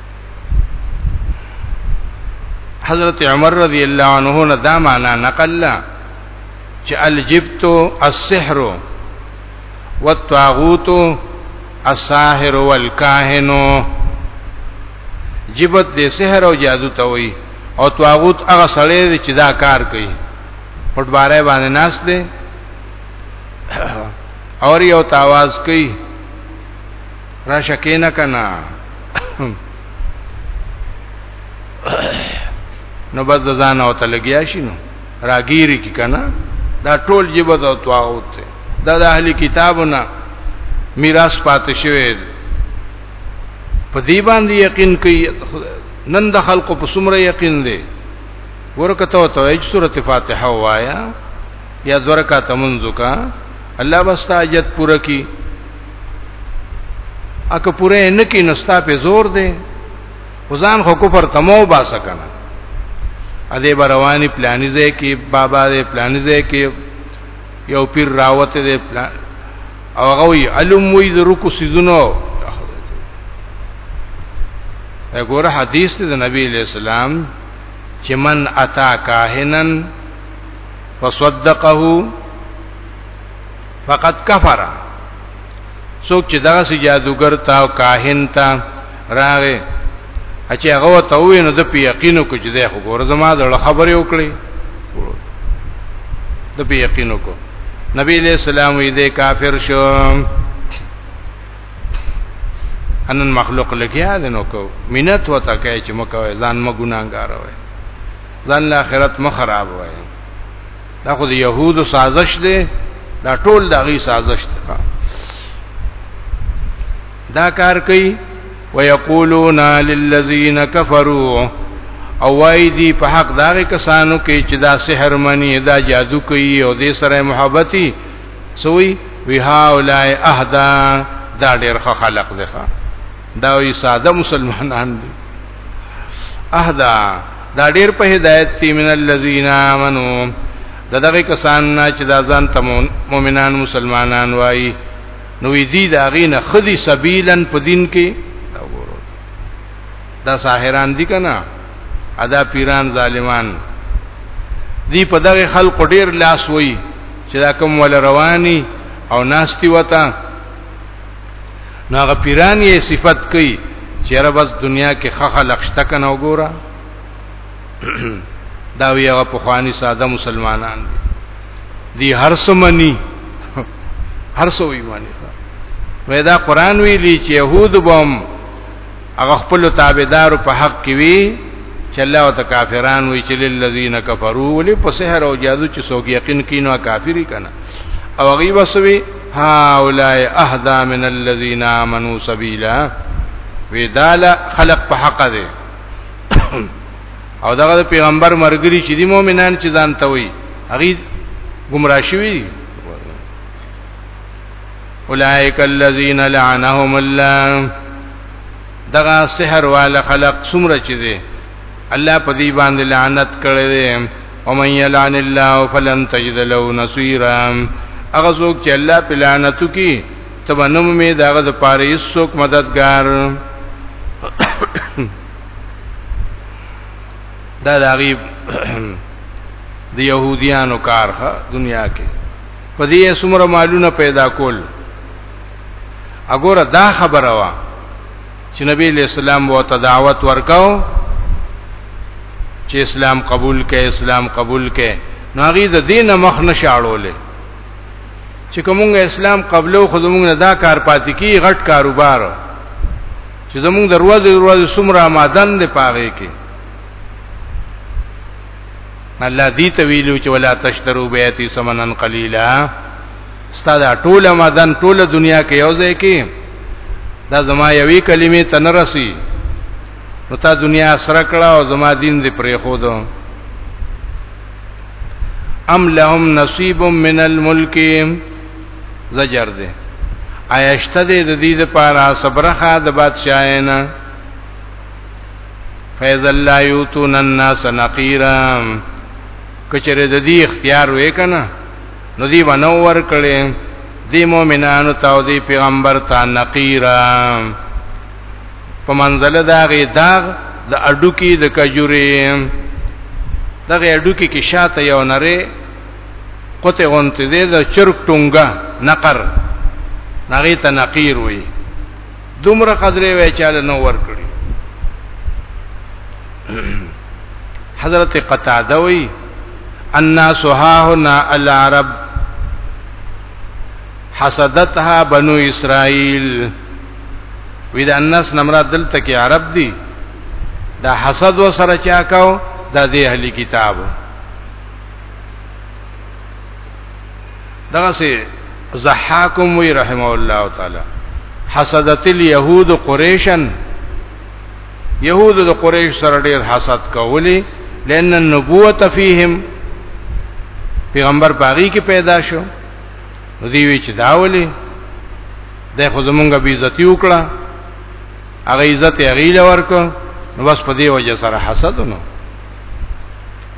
حضرت عمر رضی الله عنه نه دا معنا نقل چې الجبت السحر والطاغوت الساحر والکاهن جبت دې سحر او جادو ته وي او طاغوت هغه سړی دی چې دا کار کوي پټبارې باندې ناس دی اور یو تاواز کوي را شکینا کنا نو بس د ځان او تلګیا شي نو راګيري کی کنه دا ټول جيب او تواوت ته دا د اهلي کتابونه میراث پاتې شوی په دې باندې یقین کوي نن د خلکو په سمره یقین دی ورکه ته ته ایج سورته فاتحه وایا یا ذرکا تمنځو کا الله واستاجت پوره کی اکه پوره نه کې نستا په زور دی وزان خو کو پر تمو با سکنه ا دې برواني پلاني ځای کې بابا دې پلاني ځای کې یو پیر راوته دې پلان او هغه وی علم وی د رکو سيزونو وګوره حدیث ته د نبی علیہ السلام چې من اتا کاهنن فصدقه فقط کفر څوک چې دغه سي جادوګر تا او کاهن تا راغې چې هغه ته وې نو د په یقینو کو چې ده خو ګور زما د خبرې وکړي د په یقینو کو نبی علیہ السلام دې کافر شو انن مخلوق لګیا دي نو کو مینت وته کوي چې مکه ځان مګوناګار وي ځان له آخرت مخرب وي دا خو د يهودو سازش دی دا ټول د غي سازش دی دا کار کوي ويقولون للذين كفروا او وای دی په حق داغه کسانو کې چې دا سحر منی دا جادو کوي او دې سره محبتي سوی وی هاولای اهدا دا ډېر خلق دی دا وی ساده مسلمانان دي اهدا دا ډیر په هدایت تی من الذین آمنو د دغه کسان نه چې دا ځان ته مؤمنان مسلمانان وایي نو دې دا غینه خدي سبیلن په دین کې دا ساحران دي کنه ادا پیران ظالمان دی په دغه خلق ډیر لاس وای چې دا کوم ول رواني او ناشتي وتا نو هغه پیران یې صفت کوي چې را بس دنیا کې خخه لښته کنه وګوره دا وی هغه په خواني ساده مسلمانان دي دی هر څه مني هر څه وی مني وای دا قران ویلی چې يهود بم هغه خپل تابعدار په حق کې وی چې الله او کافران وی چې للذین کفروا ولی په سحر او جادو چې څوک یقین کینو کافری کنه او غي وسوي ها اولای اهدا من الذین آمنوا سبیلا ویدال خلق په حق دی او دغه پیغمبر مرګري چې دي مؤمنان چې ځان ته وي هغه گمراه شوی اولئک الذین لعنهم الله دغه سحر وال خلق سمره چي دي الله په دې باندې لعنت کړی دی او من یلعن الله فلن تجد له نصيرا هغه څوک چې الله په لعنتو کې تبنم می داغه د پاره هیڅوک مددگار دا داغي د يهوديانو کار ښه دنیا کې په دې سمره مالونه پیدا کول اګوره دا خبره وا چې نبی له اسلام وو ته دعوت ورکاو چې اسلام قبول کړي اسلام قبول کړي ناغي د دین مخ نشاړولې چې کومه اسلام قبلو خودمون نه دا کار پاتې کی غټ کاروبار چې زمونږ دروازه دروازه سمره آمادن دی پاغه کې الله دې ته ویلو چې ولا تشترو بیاتی سمنن قلیلا ستاده ټوله مدن ټوله دنیا کې یو ځای کې دا زما یوې کلمې تنرسي نو تا دنیا سره کړه او زما دین دې پرې خو دو ام لهم نصیب من الملک زجر دې آیشته دې د دې لپاره صبرخه د بادشاہینا فیض الله یوتون الناس نقیرا کچره د دې اختیار وکنه نو دی باندې ور کړي دی مؤمنانو ته او دی پیغمبر ته نقیرا په منزله داغه داغ د اډوکی د کجوري دغه اډوکی کې شاته یو نری قطه غونته دی د چرک ټونګه نقر نغی ته نقیر وی دومره قدرې وای چاله نو ور کړی حضرت قتاده وی الناس ها هنا العرب حسدتها بنو اسرائیل وی دا الناس نمرا دلته کې عرب دي دا حسد و سره چا کاو دا دی اهلی کتاب دغه سي زحاکم وی رحم الله تعالی حسدت اليهود قريشن يهود د قريش سره ډېر حسد کولی لئن النبوت فيهم پیغمبر باغی کې پیدا شو نو دی وی چې داولی د خو زمونږه بی عزت وکړه هغه عزت یې غیله ورکو نو بس په دې وجه سره حسد نو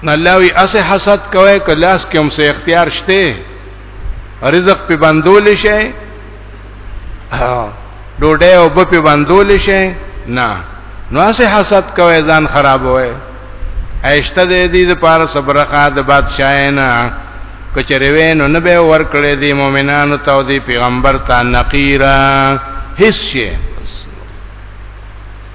نه الله وی اسه حسد کوي کلاس کې هم څه اختیار شته رزق په بندول شي ډوډۍ او په بندول شي نه نو اسه حسد کوي ځان خراب وي ایشته دې دې د پاره صبرخه د بادشاہ نه کچره وینو نه به ور کړې دي مؤمنانو ته او دې پیغمبر ته نقیرا هیڅ شي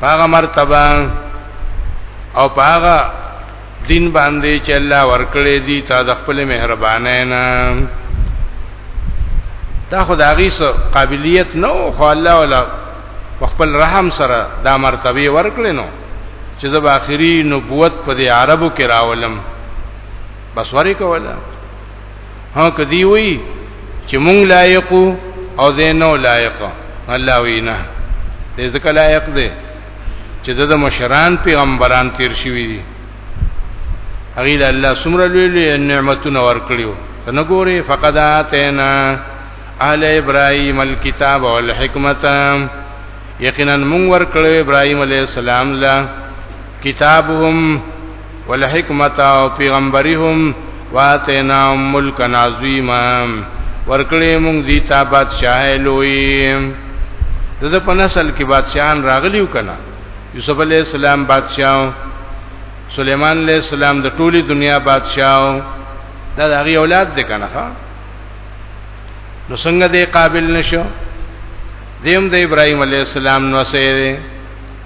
پاغه مرتبه او پاغه دین باندې چې الله ورکړې دي تا د خپل مهربانۍ نه دا خدایي سو قابلیت نو خو الله ولا خپل رحم سره دا مرتبه ورکړې نو چې زب اخري نبوت په دې عربو کې راولم بس ورې کوله ها کدی وی چې مونږ لایق او زینو لایق الله وینا دې ځکه لایق دی چې د مشران پیغمبران تیر شوی دي هغه له الله سمره لوی لوی نعمتونه ورکړیو نه ګوري فقد اتینا آل ابراهیم الكتاب والحکمت یقینا مونږ ورکړو ابراهیم علی السلام له کتابهم ولحکمت او پیغمبري هم واتینا ملک عظیما ورکړې مونږ دي تا بادشاہ لوی دغه په نسل کې بادشاہان راغلیو کنا یوسف علی السلام بادشاہ سليمان علیہ السلام د ټولي دنیا بادشاہ دا د هغه اولاد دی کنه ها نو څنګه دی قابل نشو دیم د ابراهيم عليه السلام نو سره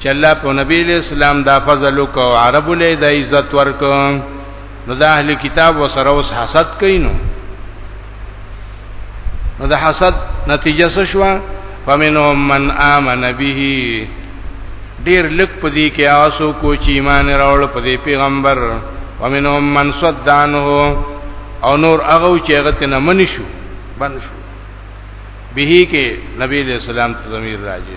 چې الله په نبی له اسلام دا فضل کو عرب له د عزت ورک نو د اهل کتاب وسره اوس حسد کینو نو د حسد نتیجه څه شو فمنهم من امن به ډیر لک پدی کې آسو کو چې ایمان راول پدی پیغمبر ومنهم من صدانه او نور هغه چې هغه ته نه منی شو بن شو به کې نبی له سلام ته ضمیر راځي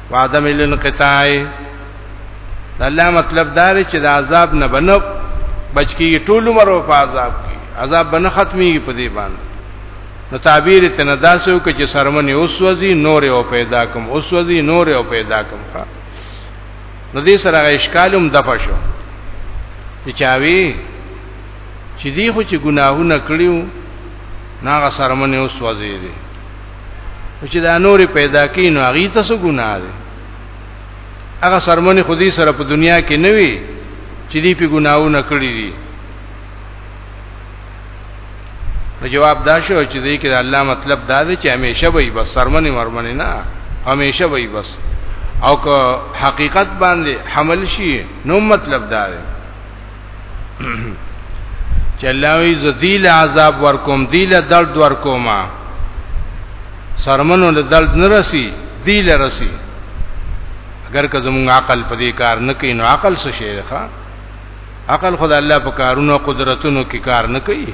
وعدم الانقطاع الله مطلب دا دی چې د عذاب نه بنو بچکی ټول عمر په عذاب کې عذاب بنه ختمي په دې باندې نو تعبیر ته نه داسو کې چې سرمنې اوسوځي نور او پیدا کوم اوسوځي نور او پیدا کوم ښا نو دې سره اشکالم دفع شو چې چاوي چې دی خو چې ګناهونه کړیو ناغه سرمنې اوسوځي دي چې دا نور پیدا کینو هغه ته څه ګناه ده هغه سرمنې خودي سره په دنیا کې نه وي چې دی په ګناونه کړی دي نو جواب دا شو چې دې کې الله مطلب دا دی چې همیشه وي بس سرمنې مرمنې نه همیشه وي بس او که حقیقت باندې حمل شي نو مطلب دا دی چلاوی ذیل عذاب ورکوم دیل درد ورکوما سرمنو له درد نه رسی دیل رسی اگر که زمونږ عقل په دې کار نه کوي نو عقل څه شي ښا عقل خدای الله په کارونو قدرتونو کې کار نه کوي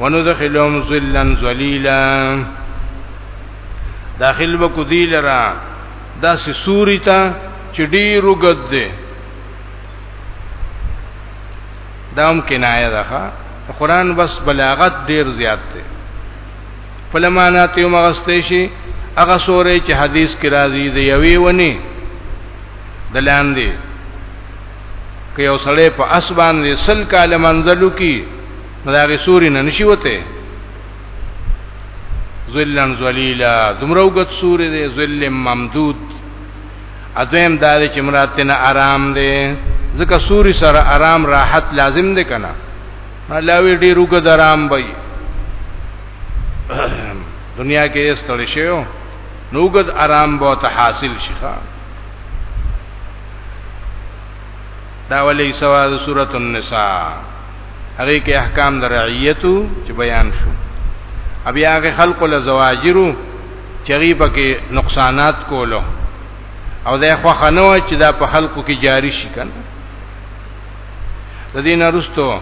وندخلهم ظلا ظلیلا داخل بکو دی لرا دا سی سوری تا چی ډیر وګد دی دا هم کنایه ده قرآن بس بلاغت ډیر زیات دی فلمانات یو مغسته شي هغه سورې چې حدیث کې راځي دی یوی ونی دلان دی که یو سړی په اسبان دې سل کال منزلو کې نو دا غي سوري نه نشي وته ذلن ذلیلا دومره وګت سوري دی ذل ممدود اذیم دا چې مراد تنه آرام دی ځکه سوري سره آرام راحت لازم دی کنه الله وی ډیر وګد آرام وي دنیا کې یې ستړي شو نوګد آرام به ته حاصل شي دا ولې سوا د سورۃ النساء هغه کې احکام د رعیتو چې بیان شو بیا هغه خلق له زواجرو چری پکې نقصانات کولو او دا خو خنو چې دا په خلقو کې جاری شي کنه د دین ارستو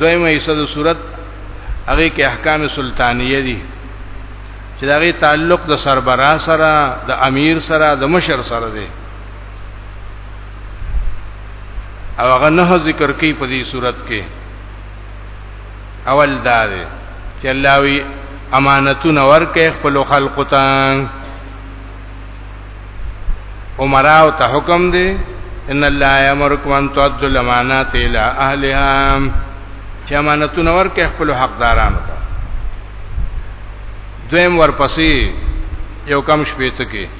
دویمه حصہ د صورت هغه کې احکام سلطانیه دي چې دا غي تعلق د سربراه سره د امیر سره د مشر سره دی او هغه نه ذکر کوي په دې صورت کې اول دا دی چې الله وی امانتونه ورکه خپل خلق ته عمرا او ته حکم دی ان الله یامرکم ان تؤدوا الامانات الى اهلها چې امانتونه ورکه خپل حقدارانو ته دویم ورپسې یو کم شپې ته کې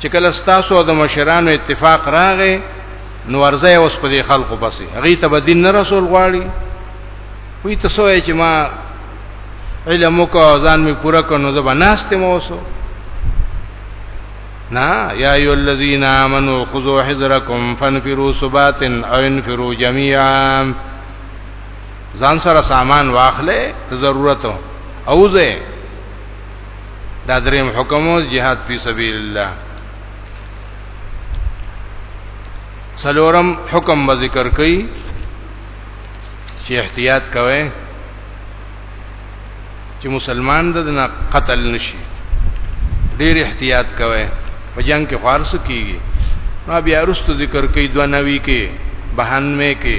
چې کله تاسو د مشرانو اتفاق راغې نو ورځي اوس په دې خلکو پسې هغه ته به دین نه رسول غواړي وی تاسو یې چې ما علم کو ځان می پورا کړو زه بناسته مو وسو نا یا ایو الذین آمنو خذوا حذرکم فانفروا ثبات او انفروا جميعا ځان سره سامان واخلې ضرورت اوځه دا دریم حکم او jihad فی سبیل الله سلورم حکم به ذکر کړي چې احتیاط کوئ چې مسلمان د نه قتل نشي ډیر احتیاط کوئ په جنگ کې خارص کیږي ما بیا رستو ذکر کوي دو نوي کې بهانوي کې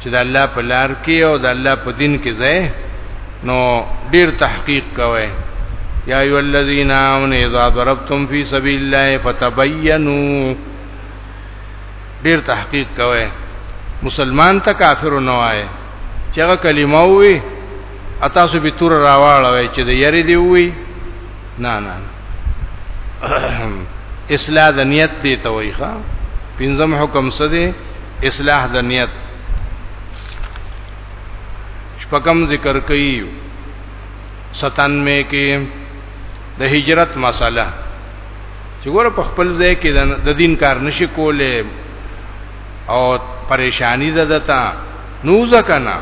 چې د الله په لار کې او د الله په دین کې ځای نو ډیر تحقیق کوي یا ایو الذین آمنوا اذا ضربتم فی سبیل الله فتبینوا ډیر تحقیق کوي مسلمان ته کافر نه وایي چې هغه کلمه وي اتاسو به تور راواړوي چې د یری دی وي نه نه اصلاح د نیت دی ته وای ښا پنځم حکم څه دی اصلاح د نیت شپکم ذکر کوي 97 کې د هجرت مسله چې ګوره په خپل ځای کې د دین کار نشي کوله او پریشانی ده دتا نوزه کنا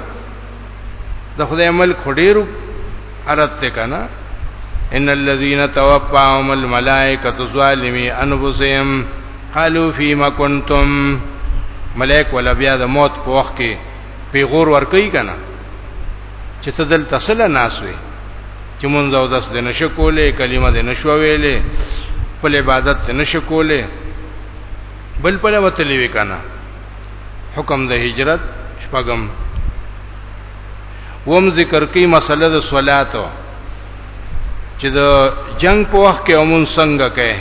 د خدای ملک خډیرو ارت ته کنه ان الذين توفاهم الملائکه ظالمي انفسهم قالوا فيما كنتم ملائک ولا بیا د موت په وخت کې پیغور ور کوي کنه چې ته دل تسل ناسوي چې مونږ او داس د نشکولې کلمه د نشو ویلې په عبادت نشکولې بل په وتلې وکنه حکم د هجرت شپږم وم ذکر کوي مسله د صلات چې د جنگ په وخت کې عمون څنګه کوي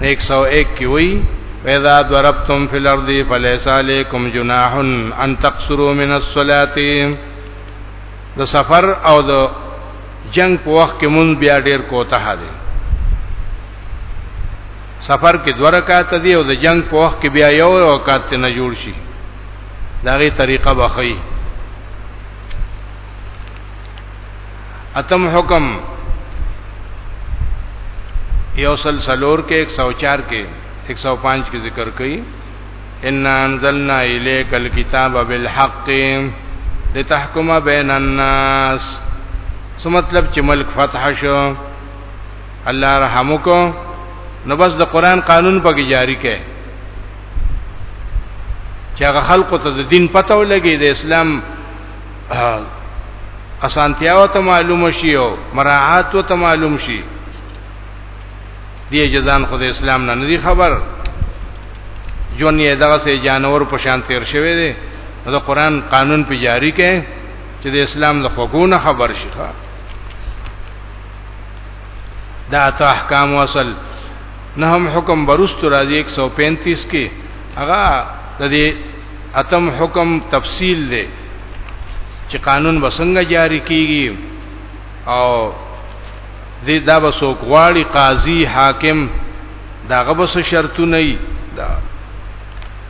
101 کې وایي وَإِذَا ضَرَبْتُمْ فِي الْأَرْضِ فَلَيْسَ عَلَيْكُمْ جُنَاحٌ أَن تَقْصُرُوا مِنَ الصَّلَاةِ د سفر او د جنگ په وخت کې مون بیا ډیر کوتاه دي سفر کې دوه رکعات دي او د جنگ په وخت کې بیا یو رکعات نه جوړ شي دا غي طریقه بخي اتم حکم یو سلسلور کې 104 کې 105 کې ذکر کړي ان انزلنا الیک الكتاب بالحق لتحکم بین الناس سو مطلب چې ملک فتح شو الله رحم وکړو نو بس د قران قانون په جاری کې چې هغه خلکو ته د دین پته ولګي د اسلام اسانتیاو ته معلوم شي او مراعات ته معلوم شي دی جزان خو د اسلام نه ندي خبر جون یې دغه سه جانور په شان تیر شوی دی دا قران قانون په جاری کې چې د اسلام د حقوقو خبر شي دا ته احکام وصل نه هم حکم برست راځي 135 کې هغه د دې اتم حکم تفصیل دی چې قانون وسنګ جاری کیږي او دې دا وسوک واړی قاضي حاکم دا غبس شرطونه ای دا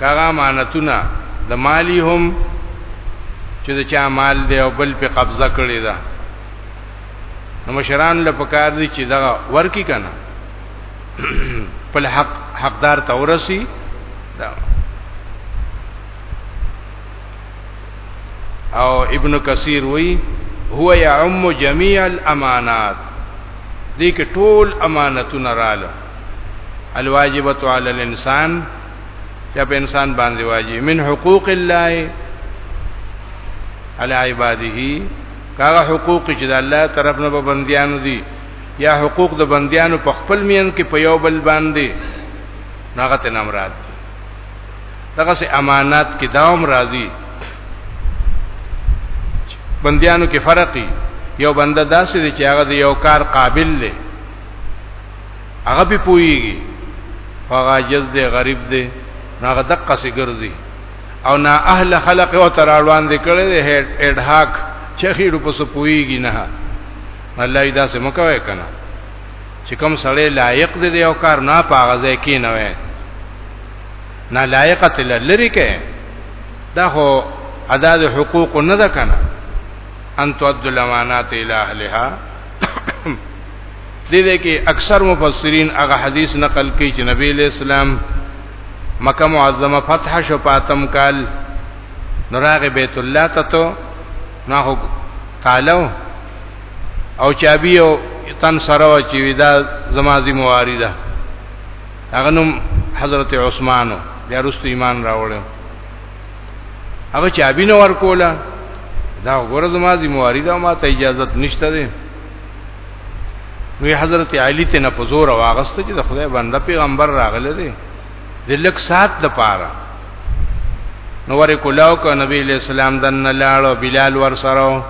کاغه امانتونه د مالی هم چې د چا مال دی او بل په قبضه کړی دا نو مشران له پکار دي چې دا ورکی کنه په حق حقدار تورسی دا او ابن کثیر وی هو يعم جميع الامانات دې کې ټول امانتونه رااله الواجبۃ علی الانسان چې په انسان باندې واجب من حقوق الله علی عباده کاغه حقوق چې د الله طرف نه په بندیانو دي یا حقوق د بندیانو په خپل مین کې په یو بل باندې هغه ته نام رات دي دغه سه امانات کې داوم راضي بندیانو کې فرق یو بنده داسې دی چې هغه د یو کار قابل دی هغه به پويږي هغه عجز دی غریب دی هغه دقه سي ګرځي او نا اهل خلق او تر اړوان دي کړي دی هډ هاک چې خېرو په سپويږي نه الله دې داسې مکوې کنه چې کوم سړی لایق دی دی او کار نه پاغزه کې نه وي نه لایقت لری کې دا هو ادا د حقوق نه ده کنه ان تؤد الامانات الى اهلها دې دې کې اکثر مفسرین هغه حدیث نقل کوي چې نبی له اسلام مکه معظمه فتح شو پاتم کال نراغ بیت الله ته ته نه هو تعالو او چابیو تن سره و چې ودا زمازي مواری ده هغه نوم حضرت عثمانو بیا رستو ایمان راوړ هغه چابی نو ور کوله دا ګوره زمازي مواری ده ما ته اجازه نشته ده نو حضرت علی ته نه پزور واغسته چې د خدای بنده پیغمبر راغله دي د لک سات د پاره نو ور کولاو ک نبی له سلام دن لاړو بلال ور سره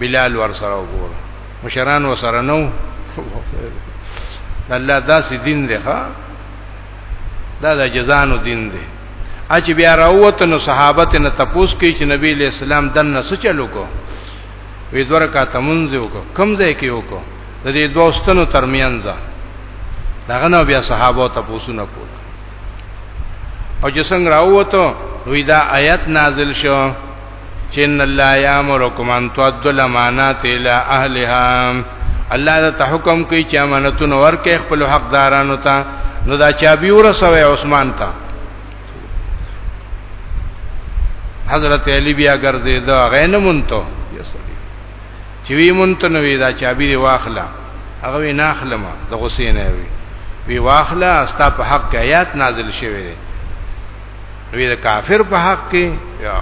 بلال ور سره وګور مشران ور سره نو الله داسې دین دی ښا دا د جزانو دین دی اچ بیا راوته نو صحابه ته نه تپوس کی چې نبی له سلام دن نه سچلو کو وی دوه رکعات مونږ وکړو کم ځای کې وکړو د دې دوه ستنو ترمنځ دغه نو بیا صحابه ته پوښتنه کول او چې څنګه راووتو وی دا آیت نازل شو چې ان الله یامرکم ان تؤدوا الامانات الی اهلها الله دا حکم کوي چې امانتونه ورکه خپل حقدارانو ته نو دا چابي ورسوي عثمان ته حضرت علی بیا ګرځیدا غین مونته یسلی چې وی مونته نو وی دا چابی دی واخلا هغه وی ناخلم د غسین وی وی واخلا استا په حق کې آیات نازل شوه دی وی دا کافر په حق کې یا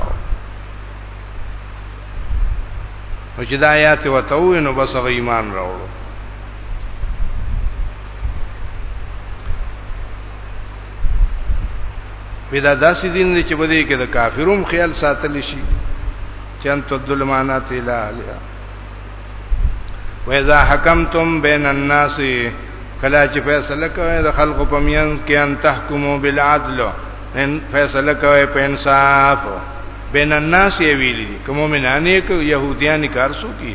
او چې دا آیات وتاو نو بس هغه ایمان راوړو پیدا داسې دین دی چې بده کې د کافروم خیال ساتل شي چن تدلمانات اله اله واذا حکمتم بین الناس کلا چې فیصله کوي د خلکو په میان کې ان تحکمو بالعدل ان فیصله کوي په انصاف بین الناس یې ویلي کوم مؤمنانه کې يهوديان کار سو کی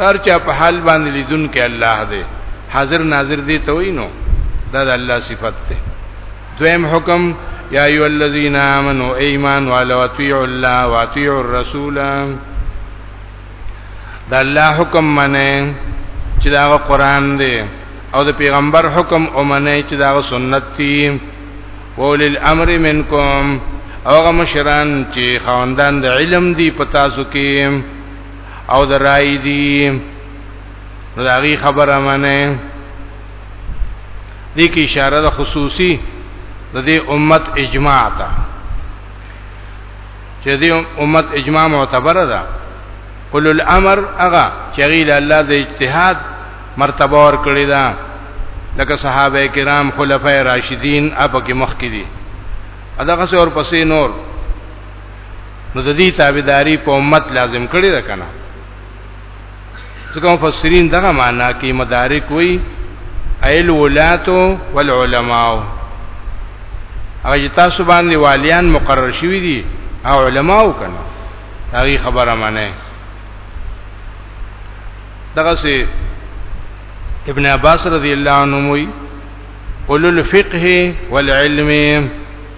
هر چا په حال باندې لیدون کې الله دی حاضر ناظر دی ته وینو دا د الله صفت ده دویم حکم یا ایو الذین آمنو ایمان والو اطیعوا الله واطیعوا الرسول دا الله حکم منه چې دا قرآن دی او د پیغمبر حکم او منه چې دا سنت دی وول الامر منکم اوغه مشران چې خواندان د علم دی پتا سو کې او درای دی نو دا غي خبره منه دې کې اشاره ده خصوصي د دې امت اجماع ته چې دې امت اجماع معتبره ده قل الامر اغا چې غیله الله د اجتهاد مرتبه ور کړی ده لکه صحابه کرام خلفای راشدین اپ کې مخکې دي ادا غسه اور پسې نور نو د دې تابعداري په امت لازم کړی ده کنه ځکه مفسرین دغه معنا کوي مدارک وي ایل ولاتو والعلماء هغه تاسو باندې والیان مقرر شوی دي او علماء کنه هغه خبره معنی دغه سي ابن عباس رضی الله عنه وی اولو الفقه والعلم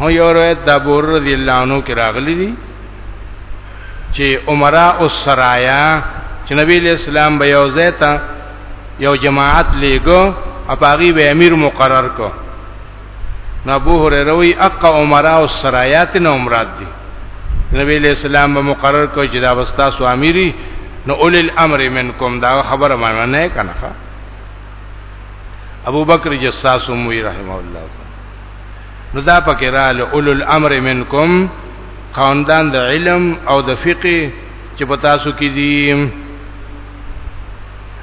هو یو روایت د ابو رضی الله عنه کې راغلی دی چې عمرا او سرایا چې نبی له اسلام به یو ځای ته یو جماعت لګو اپاغي به امیر مقرر کو نو ابو هريره وی اق عمرا او سرایات نه عمرات دي نبی له اسلام به مقرر کو چې دا وستا سو امیری نو اول الامر منکم دا خبره معنی نه کنه ابو بکر جساس موی رحم الله نو دا پکې رااله اولو الامر منکم خاندان د علم او د فقه چې په تاسو کې دي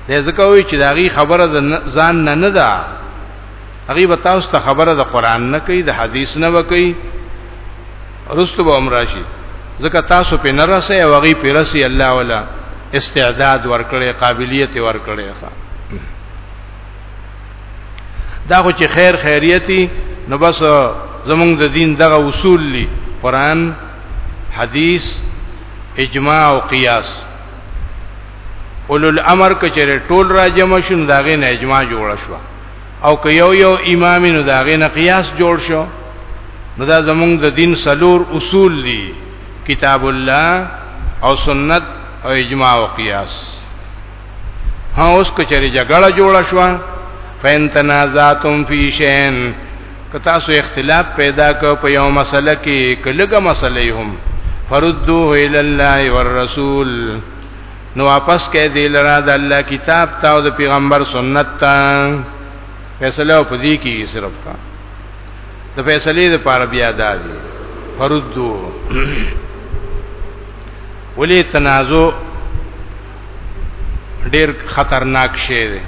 د زکوې چې داغي خبره د ځان نه نه ده هغه به تاسو ته خبره د قران نه کوي د حدیث نه وکي رستو به امراشي ځکه تاسو په نرسه او هغه په رسي الله ولا استعداد ورکړي قابلیت ورکړي ښا دا خو چې خیر خیریتی نو بس زمونږ د دین دغه اصول دي قران حدیث اجماع او قیاس اولو الامر کچره ټول را جمع شون داغه نه اجماع جوړ شو او که یو یو امام نو داغه نه قیاس جوړ شو نو دا زمونږ د دین سلور اصول دي کتاب الله او سنت او اجماع او قیاس ها اوس کچري جګړه جوړه شو فین تنازعتم فی شین که تاسو اختلاف پیدا کو په یو مسله کې کلهګه مسلې هم فردوه ال الله والرسول نو واپس کې دی لرا د الله کتاب ته او د پیغمبر سنت ته فیصله په دې کې صرف تا د فیصلې د پاره بیا دادي فردو ولی تنازع ډیر خطرناک شی دی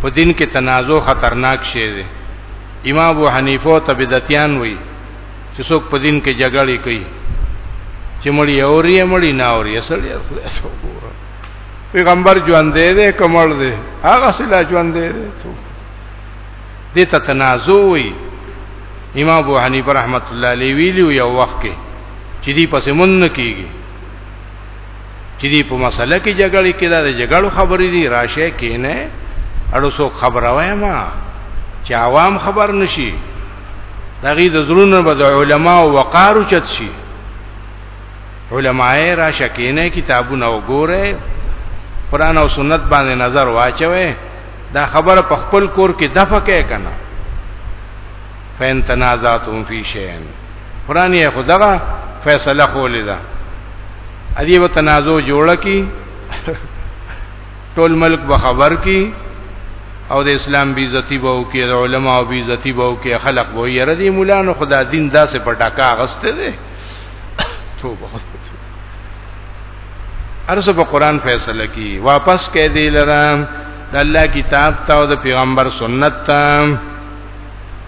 په دین کې تنازع خطرناک شی دی امام ابو حنیفه ته بدعتیان وایي چې څوک په دین کې جګړه کوي چې مړی اوري مړی نه اوري سړی پیغمبر ژوند دی دی کمل دی هغه سلا ژوند دی دی دې ته تنازع وي امام ابو حنیفه رحمت الله علیه ویلو یو وخت کې چې دې پسې مون نه کیږي چې دی په مسله کې جګړه کې دا د جګړو خبرې دي راشه کې نه اړو سو خبره وایم چې عوام خبر نشي دغه د زړونو به د علما او وقار چت شي علماء را شکینه کتابونه وګوره قران او سنت باندې نظر واچوي دا خبره په خپل کور کې دفقه کنه فین تنازعتم فی شیئن قران یې خدغه فیصله کولې ده ادي و تنازع جوړ کی ټول ملک به خبر کی او د اسلام بی عزتی به او کې د علما او بی عزتی به او کې خلق به یې ردی مولا نو خدا دین داسې پټاکا غسته ده توبه ارسو په قران فیصله کی واپس کې دی لرم د الله کتاب ته او د پیغمبر سنت ته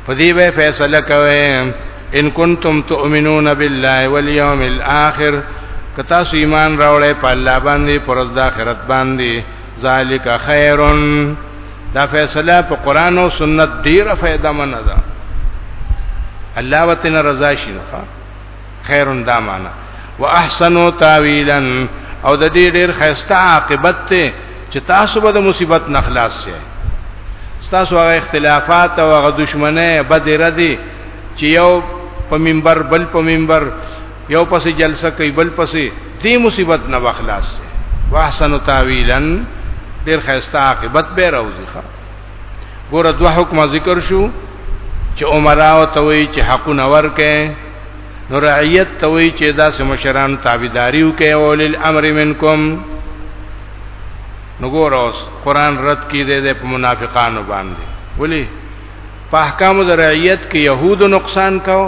په دې به فیصله کوي ان کنتم تؤمنون بالله والیوم الاخر کتا سو ایمان راوړې په الله باندې پر د آخرت باندې ذالک خیرن دا فیصله په قران او سنت ډیره فائدہ منه ده الله وتعالى رضا شي خیرن دا معنا واحسنو تاویلا او د دې ډېر خسته عاقبت ته چې تاسو به د مصیبت نه خلاص شئ تاسو هغه اختلافات او هغه دشمنه بد ردی چې یو په منبر بل په منبر یو پسې جلسه کوي بل پسې دې مصیبت نه خلاص شئ واحسنو تاویلا ډېر خسته عاقبت به راوځي ښا ګوره دوه حکم ذکر شو چې عمره او توي چې حقونه ورکه نو رعیت ته وی چې دا سه مشران تابعداري وکي او لل امر منکم نو ګور اوس قران رد کی دی د منافقانو باندې ولی په احکام د رعیت کې يهود نقصان کاو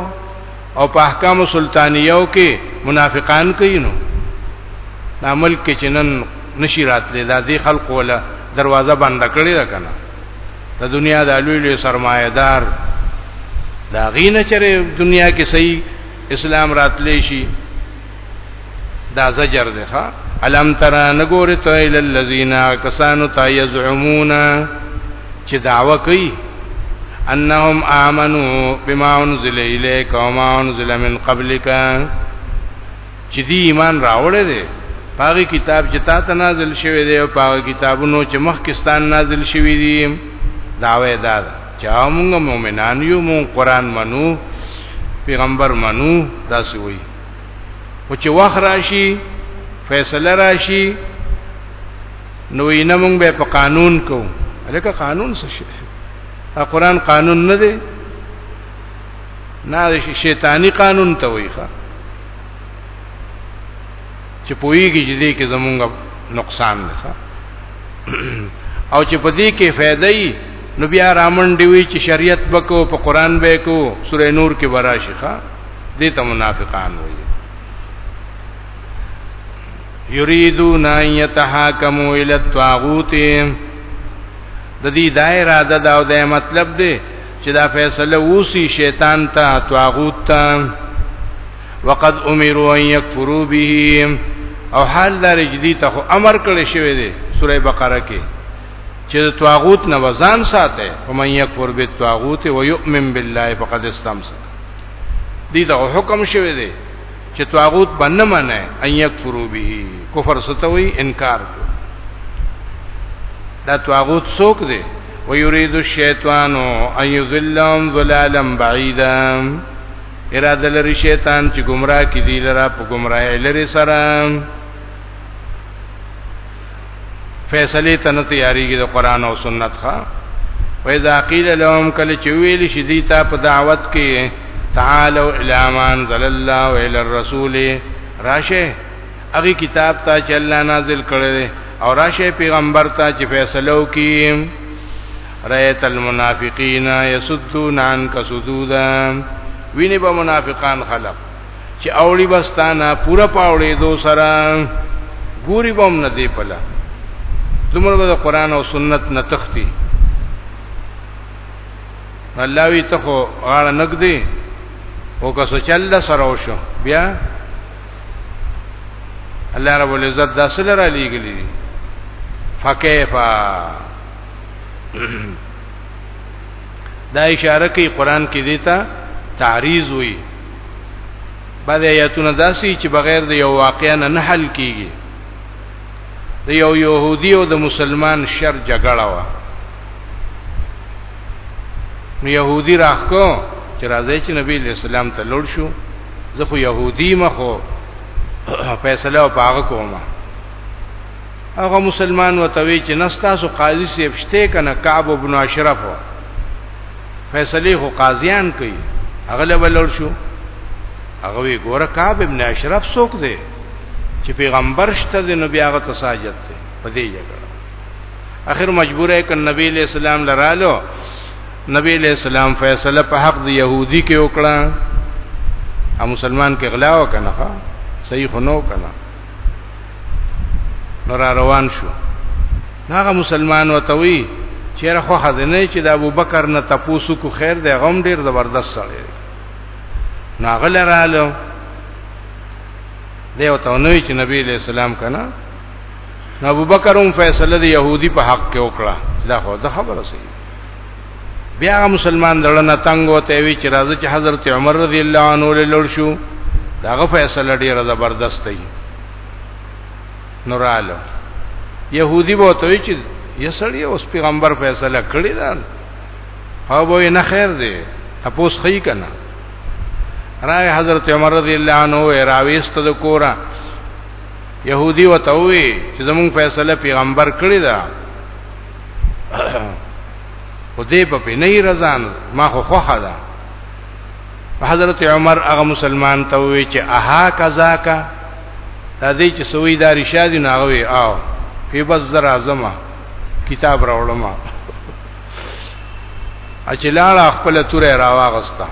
او په احکام سلطانیو کې منافقان کوي نو عمل کې چنن نشی راتلې دا دی خلق ولا دروازه بند کړی ده کنه د دنیا د لوی لوی سرمایدار دا غینه چره دنیا کې صحیح اسلام راتلی شي دا زجر ده ها علم ترى نګور تو ال الذين كسانوا تيزعمون چې دعوه کوي انهم امنوا بما انزل اليك وما انزل من قبلك چې دی ایمان راوړی دی پاغي کتاب چې تا ته نازل شوی دی او پاغي کتابونو چې مخکستان نازل شوی دی داوی دا ده چې موږ مؤمنان یو مون قران منو پیغمبر منو داسې وایي او چې وخت راشي فیصله راشي نو یې نه مونږ به په قانون کوو الکه قانون څه شي قرآن قانون نه دی نه شیطانی قانون ته وایي ښا چې پوېږي چې دې کې زمونږ نقصان نه ښا او چې په دې کې فائدې ای نو بیا رامن دی وی چې شریعت بکو په قران به کو سورې نور کې برا شيخه دې ته منافقان وایي یریدون ان یتحاکموا الی الطاغوت د دې دایره د دا او د مطلب دی چې دا فیصله وسی شیطان ته طاغوت ته وقد امروا ان يكفروا به او حال دار جدی ته امر کړی شوی دی سوره بقره کې چې د طاغوت نه وزن ساته ومن يكفر بالطاغوت ويؤمن بالله فقد استمسك دي دا حکم شوی دی چې طاغوت باندې منه ان یکفرو به کفر ستوي انکار کو دا طاغوت څوک دی ويريد الشیطان ان یذلهم ظلالا بعیدا اراده لري شیطان چې گمراه کړي لره په گمراهی لري سره فیصله ته نه تیاریږي د قران او سنت ښا وإذا قيل لهم کله چې ویل شي دي ته په دعوت کې تعالوا الى ما انزل الله والى الرسول راشه هغه کتاب ته چې الله نازل کړی او راشه پیغمبر ته چې فیصله وکړي رایت المنافقین یسدون عنک سدودا ویني به منافقان خلق چې اوړي بستانه پورا پاوړې دو سره ګوري بم نه دی پلا دومره د قران او سنت نه تختی الله وی ته خو غاړه نګدي او که څه چل سره وشو بیا الله رب العزت دا سره را لېګلې دي فكيفا دا اشاره کوي قران کې دیتا تعریض وي بعض آیاتونه داسي چې بغیر د یو واقع نه نه حل کیږي د یو يهودي او د مسلمان شر جګړه وا نو يهودي راخکو چې راځي چې نبی اسلام ته لوړ شو زه خو يهودي مخو فیصله او پاغه کومه هغه مسلمان وتوی چې نستاسو قاضي سیب شته کنه کعب ابن اشرف فیصله خو قاضیان کوي هغه له ولور شو هغه وی ګوره کعب ابن اشرف څوک دی چې پیغمبر شته د نبی هغه تساجد دی په دې جګړه اخر مجبوره ک نبی له اسلام لرالو نبی له اسلام فیصله په حق د يهودي کې وکړه ا مسلمان کې غلا وکنه صحیح خنو کنه نور روان شو هغه مسلمان وتوي چیرې خو خزنه چې د ابوبکر نه تپوسو کو خیر دی غم ډیر زبردست سره ناغل رالو دیو ته نوې چې نبی له سلام کنا ابوبکر هم فیصله د يهودي په حق کې وکړه دا خو د خبره صحیح بیا مسلمان دړنه تنگ او ته وی چې راځي چې حضرت عمر رضی الله عنه له لور شو داغه فیصله ډیره زبردست دی نوراله يهودي به ته وی چې یسړی اوس پیغمبر فیصله کړی دا او به نه خیر دی تپوس خی کنه راي حضرت عمر رضی الله عنه راويست د کورا يهودي وتوي چې زمون فیصله پیغمبر کړی دا او دې په پنې رضان ما خو خوخه ده حضرت عمر هغه مسلمان ته وی چې اها کذا کا دا دې چې سوي دا رشاد نه غوي او په بس زر اعظم کتاب راوړم اچلال خپل توره راواغستا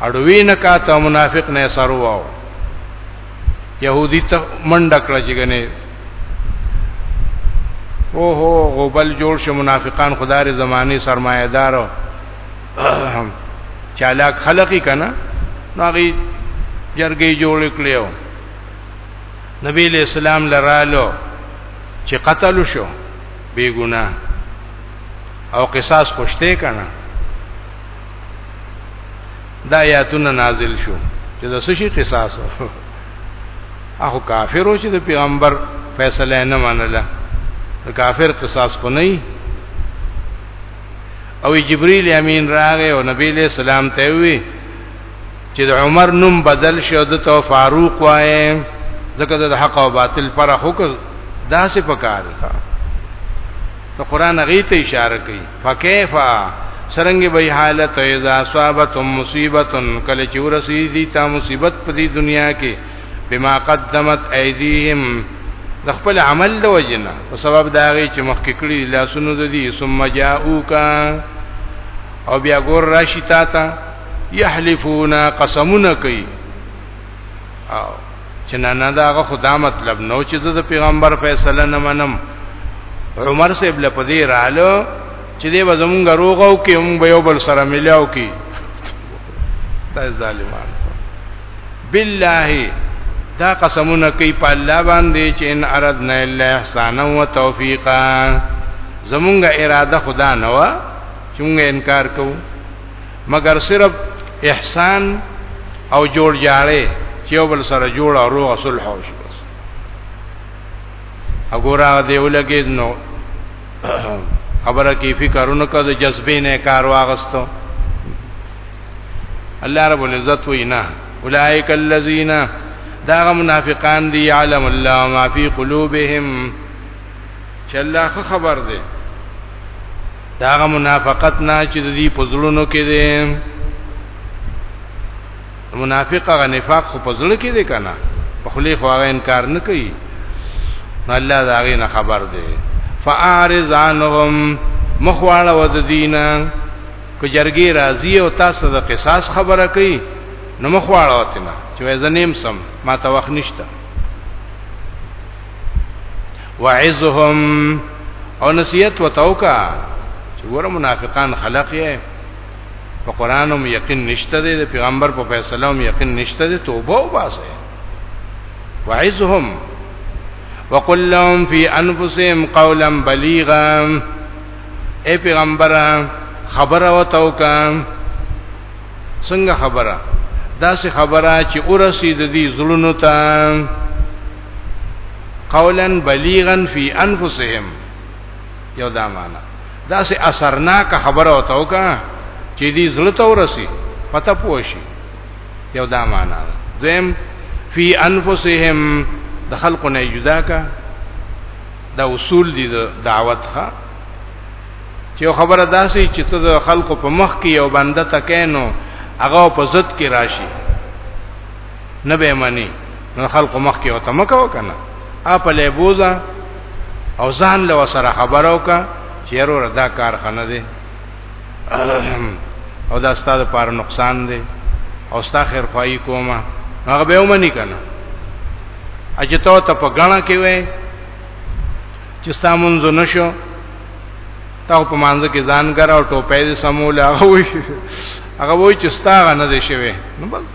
اډوی نه کا ته منافق نه سرواو يهودي ته منډه کړه چې غنه او هو غوبل جوړ شو منافقان خدای زمانه سرمایدار چالاک خلقی کنا ناغي جرګي جوړ کړیو نبی له اسلام لرالو چې قتل شو بی ګنا او قصاص خوشته کنا دا آیاتونه نازل شو چې د سشي قصاص اخو کافرو چې د پیغمبر فیصله نه منله د کافر قصاص خو نه او جبرئیل امین راغی او نبی له سلام ته وی چې د عمر نوم بدل شو د تو فاروق وای ځکه د حق او باطل پر حق داسې پکار ده نو قران غیته اشاره کوي فکیفا سرنګ به حالت اذا اصابتهم مصیبه کله چې ورسی دي تا مصیبت په دې دنیا کې بما قدمت ایدیهم د خپل عمل د وجنه په سبب دا غي چې مخکې کړی لاسونو د دې ثم جاءوکا او بیا ګور راشي تا ته یحلفون قسمونه کوي او چې نه نه داغه خدا مطلب نو چې د پیغمبر فیصله نه منم عمر صاحب له پدې رالو چې دې وزمونږ روغو کې هم به یو بل سره ملاو کې دا ظالمان بالله دا قسمونه کوي په الله باندې چې ان اردنا الا احسانا وتوفیقا زمونږه اراده خدا نه و چې موږ انکار کوو مګر صرف احسان او جوړ جاړې چې یو بل سره جوړ او روغ صلح او شي بس وګوره دی ولګې نو خبره کې فکرونه کړه د جذبې نه کار واغستو الله رب العزت وینا اولائک الذین دا منافقان دی علم الله ما فی قلوبهم چې الله خو خبر دی داغه منافقت نه چې د دې پزړونو کې دی منافق هغه نفاق خو پزړ کې دی کنه په خلی خو هغه انکار نه کوي الله دا غي نه خبر دی فاعرض عنهم مخواله ود دینه کو جرګي راضی او تاسو د قصاص خبره کوي نو مخواله وته نه چې زنیم سم ما ته وخت نشته وعظهم او نصیحت وتوکا چې ګور منافقان خلق یې په قران هم یقین نشته دی د پیغمبر په فیصله هم یقین نشته دی توبه وباسه وعظهم وقل لهم فی انفسهم قولا بلیغا اے پیغمبر خبره وتوکا څنګه خبره دا سه خبره چې اورسي د دې زړونو ته قولا بلیغا فی انفسهم یو دا معنا دا سه اثرناک خبره او توکا چې دې زړه ته ورسی پته پوشي یو دا معنا زم فی انفسهم د خلق نه جدا کا دا اصول دي د دعوت ښا چې خبره داسي چې ته د خلق په مخ کې یو بنده تکینو هغه په ضد کې راشي نه به مانی نو خلق مخ کې وته مکو کنه اپ له بوزا او ځان له سره خبرو کا چیرور دا کار خنه دی او دا ستاسو پر نقصان دی او ستا خیر خوای کومه هغه به ومني کنه اجته ته په غاڼه کې وې چې سامونځ نشو تا په مانځ کې ځان ګر او ټوپې سمول هغه وې هغه وې چې ستاره نه دي شوی نو بس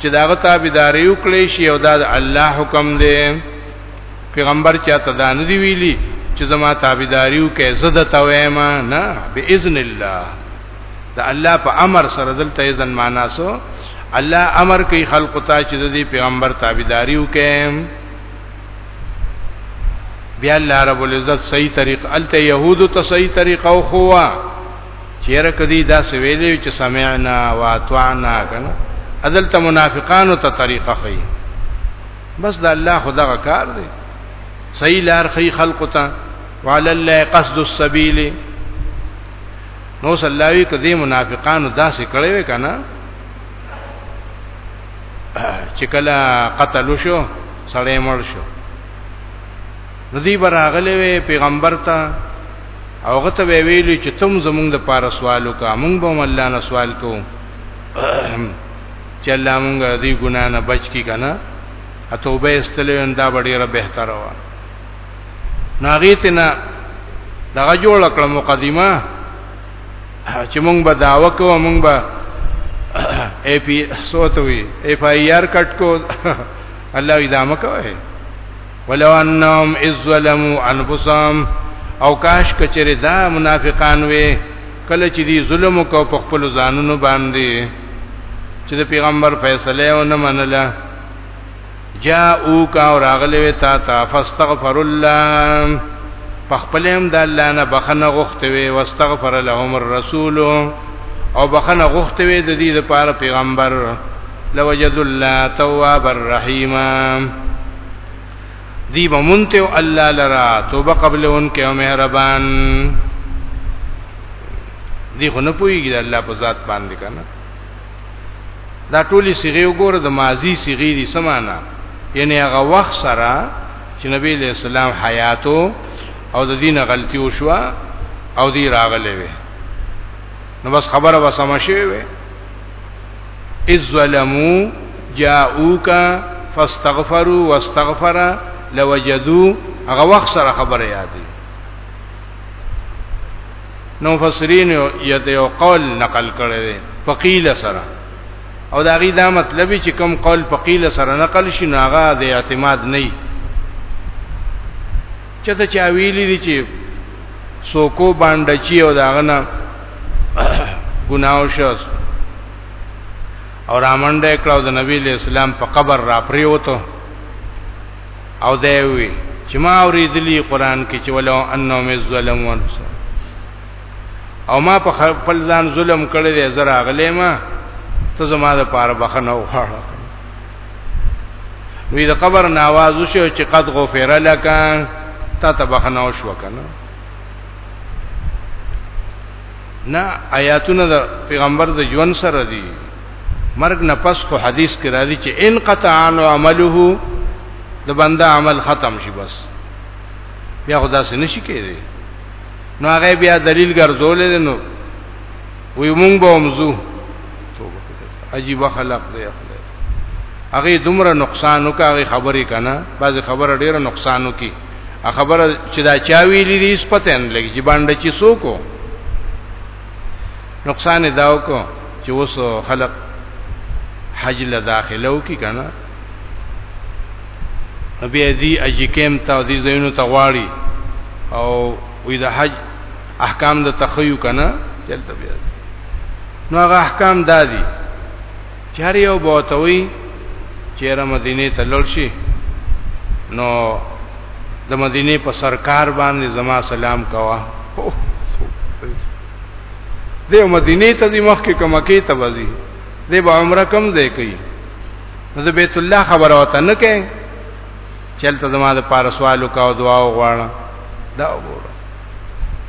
چې داغه تابعداري وکړي شي او دا الله حکم دی پیغمبر چا ته دا نه دی ویلي چې زما تابعداري وکړي زده تویم نه باذن الله دا الله په امر سره دلته ځن معنا سو الله امر کوي خلق ته چې د پیغمبر تابعداري وکړي بیا الله رب العزت صحیح طریق الته يهودو ته صحیح طریقه او خوا چیرې کدی دا سویلې چې سمعنا واطعنا کنه عدل ته منافقانو ته طریقه خي بس دا الله خدغه کار دی صحیح لار خي خلق ته وعلى الله قصد السبيل نو صلی الله علیه کدی منافقانو داسې کړی وې کنه چې کله قتل شو سړی مړ شو نو دی براغلی وی پیغمبر ته او غته ویلی چې تم زمونږ د پاره سوال وکا مونږ به الله نه سوال کوو چې الله مونږ دې ګنا نه بچ کی کنه اتوبه استلې اندا ډیره بهتره و ناغیتنا دغه جوړ کړه مقدمه چې مونږ به داوا کوو مونږ به ای پی سوتوي ایف آی آر کټ کو الله اذا مکوه ولو انهم اذ ظلموا انفسهم او کاش کچره دا منافقان وي کله چې دی ظلم کو په خپل ځانونو باندې چې د پیغمبر فیصله و نه منله جاءو کا اور اغلی وی تا تا فاستغفر الله پخپلهم د الله نه بخنه غوښته وی واستغفر لهم الرسول او بخنه غوښته وی د دې لپاره پیغمبر لوجد الله تواب الرحیم دی بمونته او الله لرا توبه قبل ان کې او مهربان دی خو نه پويږي د الله په ذات باندې کنه دا ټولي صيغه وګوره د ماضي صيغه دي سمانا یعنی هغه وخت سره چې نبی له سلام حیاتو او د دین غلطي وشوه او دی راغلې وي نو بس خبره وسمه شوی وي اذ ظلمو جاءوک فاستغفروا واستغفر لوجدوا هغه وخت سره خبره یادې نو فسرین یو قول نقل کړی دی فقیل سره او دا غي دا مطلب چې کوم قول فقیل سره نقل شي ناغه د اعتماد نه وي چته چا ویلي دي چې سوکو باندې چی او داغه نه ګناو شو او رامنډه کړو د نبی له اسلام په قبر را پریوته او دی وی چې ما اوریدلی قران کې چې ولو انه مې ظلم ورسو او ما په خپل ځان ظلم کړی دی زرا غلې ما ته زما د پاره بخنه وخاړه وی د قبر ناواز شو چې قد غفر لك تا ته بخنه وشو کنه نه آیاتونه د پیغمبر د ژوند سره دي مرګ نه پس خو حدیث کې راځي چې ان قطع عن عمله د بنده عمل ختم شي بس بیا خدا سره نشي کېږي نو هغه بیا دلیل ګرځولې نو وی مونږ به ومزو توبه عجیب خلق دی هغه دومره نقصان وکړي خبرې کنا بعض خبره ډیره نقصان وکړي خبره چې دا چا ویلې دي سپتن لګي چې باندې چې سوکو نقصان داو کو چې اوس خلق حج له داخلو کې کنه نبی ازي اجکم تا دي زینو تغواړي او وې د حج احکام د تخیو کنه چلته بیا نو هغه احکام دادي چهر یو بوتوي چیرې مدینه ته لړ شي نو د مدینه په سرکار باندې زما سلام کوا د مدینه ته د مخ کې کومه کې ته وځي د به عمره کم ځای کوي د بیت الله خبره وته نه کوي چلته زما د پارسوالو کا دعا وغواړه دا وګوره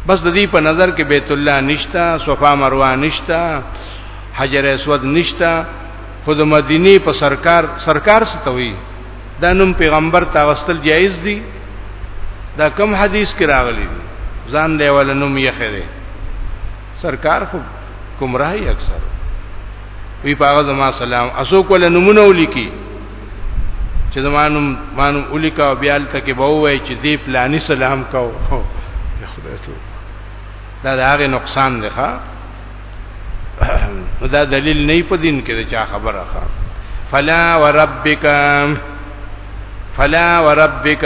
بس د دې په نظر کې بیت الله نشتا صفا مروه نشتا حجر اسود نشتا خود مدینه په سرکار سرکار ستوي دا نوم پیغمبر ته واستل جایز دی دا کم حدیث کې راغلی ځان دی ول نوم یې خره سرکار خو گمراهي اکثر وی پاغه زما سلام اسو کول نمونه ولیکي چې زما نوم مانو ولیکا او بیا تل کې به وای چې دی پلاني سلام کاو خدای ته دا د هغه نقصان دی ښا دا دلیل نه په دین کې چا خبره ښا فلا وربک فلا وربک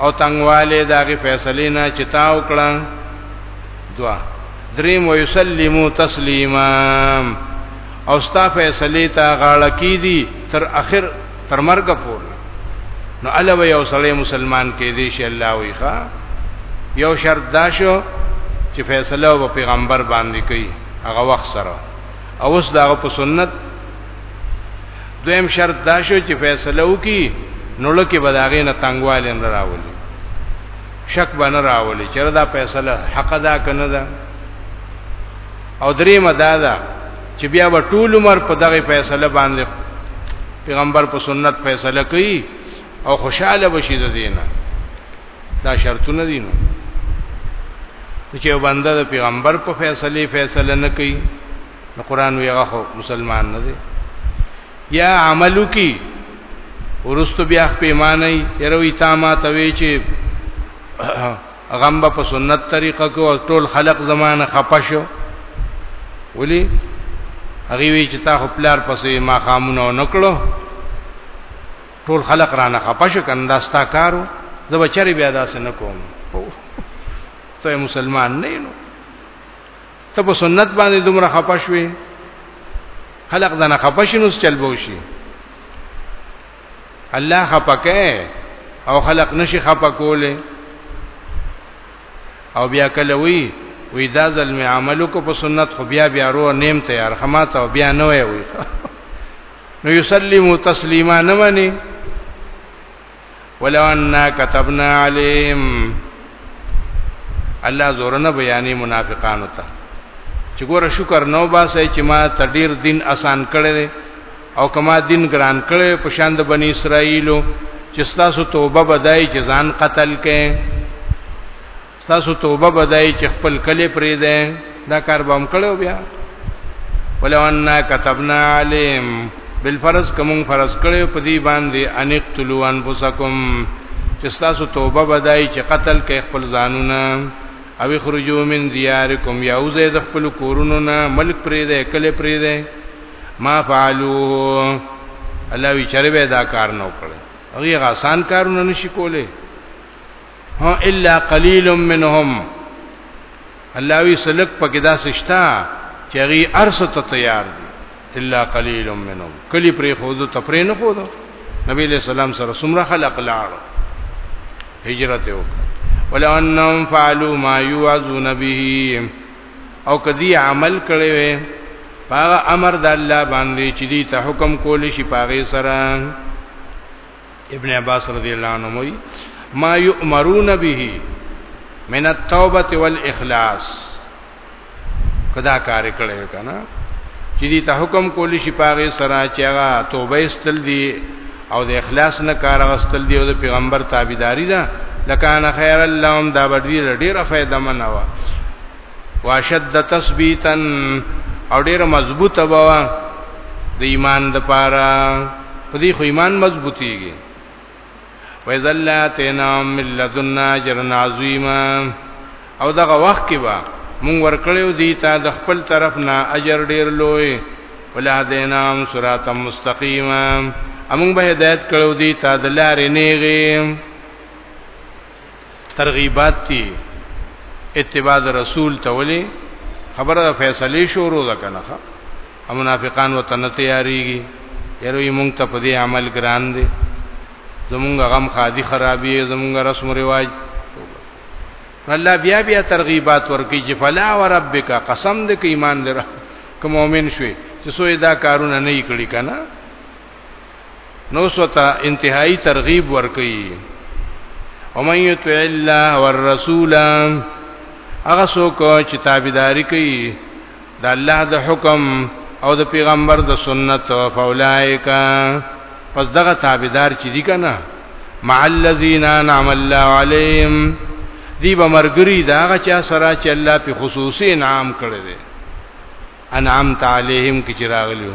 او تنگواله داغه فیصله نه چې تا وکړه دوا دریم ويسلمو تسلیما او ستا فیصله تا غاړه کی دي تر اخر تر مرګ پورې نو الوی یو سړی مسلمان کې دی شي الله وی ښا یو شرط دا شو چې فیصله او پیغمبر باندې کوي هغه وخت سره او اوس دا په سنت دویم شرط دا شو چې فیصله وکي نو لکه بداغې نه تنګواله نه راولي شک به نه راولي چې دا فیصله حق ده کنه ده او درې مدا ده چې بیا به ټول عمر په دغه فیصله باندې پیغمبر په سنت فیصله کوي او خوشاله بشي د دینه دا شرطونه دي نو چې بنده د پیغمبر په فیصله فیصله نه کوي نو قران وی هغه مسلمان نه دی یا عملو کی ورستو بیا په معنی یروي تا ما ته وی چې غم په سنت طریقه کو او ټول خلق زمانه خپشو ولی هغه وی چې تا خپل پسې ما خامونه نکړو ټول خلق را نه خپش کنده ستا کارو د بچری بیا داس نه کوم ته مسلمان نه نو ته په سنت باندې دومره خپه شوې خلق دنه خپه شي نو چل بو شي الله خپکه او خلق نشي خپکوله او بیا کله وی وی دا ظلم عملو کو په سنت خو بیا بیا رو نیم تیار خمات او بیا نه وی نو یسلم تسلیما نه منی ولو ان كتبنا عليهم الله زورنه بیانې منافقانو ته چې ګوره شکر نو باسه چې ما تدیر دین آسان کړی او کما دین ګران کړي په شان د بنی اسرائیلو چې تاسو توبه بدای چې ځان قتل کړي تاسو توبه بدای چې خپل کلی پرې ده دا کار به هم کړو بیا ولو ان كتبنا عليهم بالفرض کوم فرض کړو په دې باندې ان اقتلوا انفسکم چې تاسو توبه بدای چې قتل کې خپل ځانونه او خرجو من دیارکم یعوزه د خپل کورونو نه ملک پرې ده کله پرې ده ما فعلو الله وی چرې دا کار نه وکړي هغه آسان کارونه نشي کوله هو الا قليل منهم الله وی سلک پکې دا سشتا چې غي ارس ته تیار دي الا قليل منهم کلی پرې خودو تپرې نه خودو نبی له سلام سره سمره خلق لاړ هجرت وکړه ولو انهم فعلوا ما يوعظون به او کدی عمل کړي وي هغه امر د الله باندې چې دی ته حکم کول شي پاغه سره ابن عباس رضی الله عنه وی ما یؤمرون به من التوبه والاخلاص کدا کار کړي کنه چې دې ته حکم کولی شي پاغه سره چې هغه توبه استل دي او د اخلاص نه کار غستل دي او د پیغمبر تابعداري ده لکان خیر اللهم دا بدوی ډیره فائدہ منوا واشد تثبیتا او ډیره مضبوطه بوا د ایمان د پاره په دې خو ایمان مضبوطیږي وذلاتنا من لدنا جرن عظیما او دغه وخت کې با مونږ ورکړیو دی ته د خپل طرف نه اجر ډیر لوی ولا دینام صراط مستقیما امون به هدایت کړو دی ته د لارې نیغه ترغیبات تی اتباع رسول ته ولي خبره د فیصله شروع ده کنه ها منافقان وطن تیاریږي یره یې مونږ ته په دې عمل ګران دي زمونږ غم خادي خرابې زمونږ رسم و رواج الله بیا بیا ترغیبات ورکي چې فلا وربک قسم دې کې ایمان لره کوم مؤمن شوي چې سوې دا کارونه نه کړی کنه نو سوتا انتهایی ترغیب ورکي ومن یطع الله والرسول هغه څوک چې تابعداري کوي د الله د حکم او د پیغمبر د سنت فولائکا پس دغه تابعدار چې دي کنه مع الذین انعم الله علیهم دی به مرګری دا هغه چا سره چې الله په خصوصي انعام کړی دی انعام تعالیهم کی چراغلیو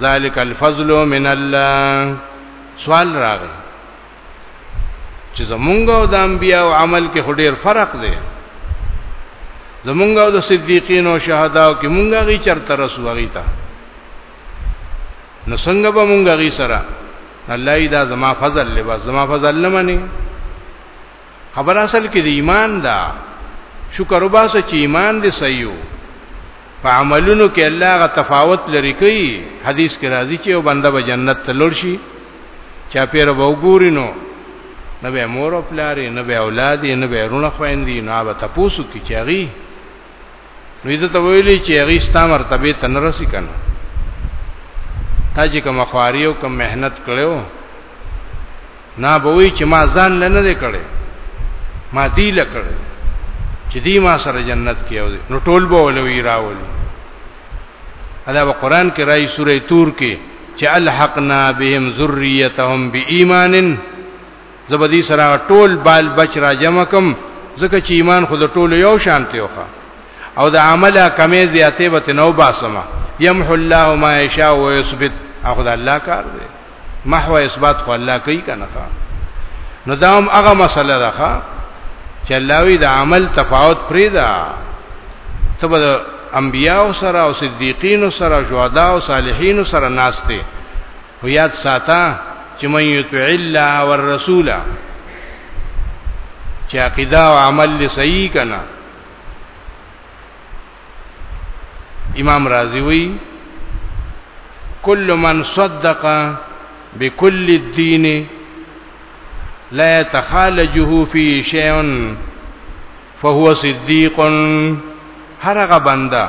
ذالک الفضل من الله سوال راغی چې زمونږ او د انبیا او عمل کې هډیر فرق دی زمونږ او د صدیقین او شهداو کې مونږه غي چرته رسوږی تا نو څنګه به مونږه غي سره الله دا زما فضل لبا زما فضل نه مني خبر اصل کې د ایمان دا شکر وباسه چې ایمان دې صحیح په عملونو کې الله غ تفاوت لري کوي حدیث کې راځي چې یو بنده به جنت ته لور شي چا پیر به وګوري نو نه به مور او پلار نه به اولاد نه به رونه خويندې نه به تاسو کې چاغي نو دې ته ویلي چې هغه ستا مرتبه ته نه رسی کنه تا چې کوم خواري او کوم مهنت کړو نه بوي چې ما ځان لنه دې کړې ما دې لکړې چې دې ما سره جنت کې او نو ټول به ولوي راولي ادا په قران کې راي سورې تور کې چې الحقنا بهم ذريتهم بإيمان زبدي سره ټول بال بچ را جمع کم ځکه چې ایمان خود ټول یو شان تیوخه او د عمله کمې زیاتې به تنو باسمه يمحو الله ما يشاء ويثبت اخذ الله کار دی محو اثبات خو الله کوي کنه نو دا هم هغه مسله ده چې الله وی د عمل تفاوت پرې ده تبه د انبیاء سره او صدیقین سره شهدا او صالحین سره ناشته خو یاد ساته چې من یطع الله والرسول چې عقیده او عمل لې صحیح کنا امام رازی وی کل من صدق بكل الدين لا يتخالجه في شيء فهو صديق هر هغه بنده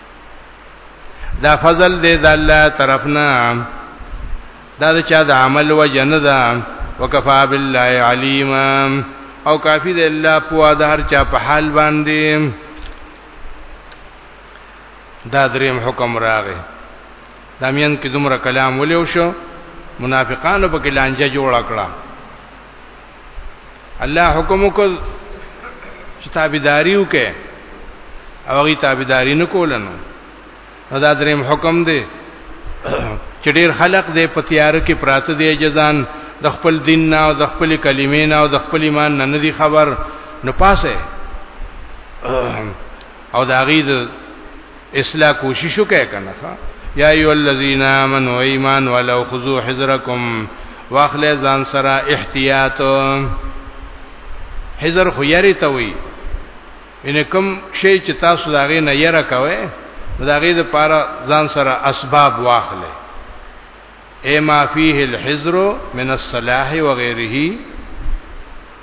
دا فضل دې د الله طرفنا دا د چا د عمل وجه نه ده وکفا بالله علیما او کافی دی الله په د هر چا په حال باندې دا دریم حکم راغی دا مین کې دومره کلام ولیو شو منافقانو په کې لانجه جوړ کړه الله حکم وکړ چې تابعداري وکړي او هغه تابعداري نه کولنو دا دریم حکم دی چې ډیر خلق دې په تیار کې پراته دي جزان د خپل دین نه او د خپل کلمې نه او د خپل ایمان نه ندي خبر نو پاسه او دا غي د اصلاح کوشش وکړه کنه ښا یا ایو الذین آمنو ایمان ولو خذو حذرکم واخله ځان سره احتیاط حذر خو یری ته وی ان کوم شی چې تاسو داغه نه یره کوي داغه د پاره ځان سره اسباب واخله اے ما فیه الحذر من الصلاح وغیره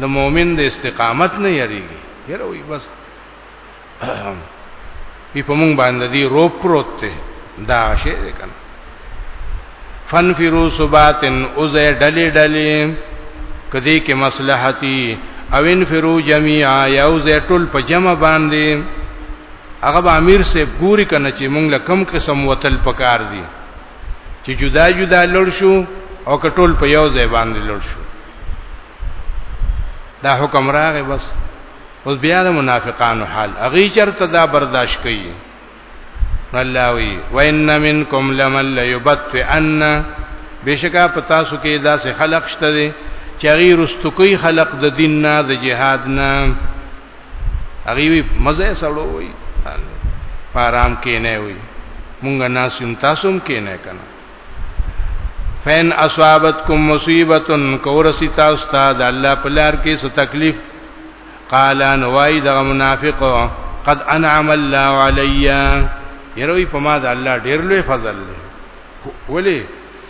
د مؤمن د استقامت نه یریږي یره وي بس په پمون باندې دی روپ پروت ته دا شی ده کنه فنفرو سباتن اوزه ډلې ډلې کدی کې مصلحتي او انفرو جميعا یوزه ټول په جمع باندې هغه امیر سے ګوري کنه چې مونږ له کم قسم وتل پکار دي چې جدا جدا لړ شو او کټول په یو ځای باندې لړ شو دا حکم راغی بس اوس بیا د منافقانو حال اغي چرته دا برداشت کوي الله وی وان منکم لمن ليبطئن بشکا پتا سو کې دا سه خلق شته دي چغیر استقی خلق د دین نه د جهاد نه هغه وی مزه سړو وی پارام کې نه وی مونږ ناسیم تاسو هم کې نه کنه فین اصابتکم مصیبتن کورسی تاسو ته د الله په لار کې څه تکلیف قال ان وای د منافق قد انعم الله علیا یروی په ما د الله ډیر لوی فضل دی ولی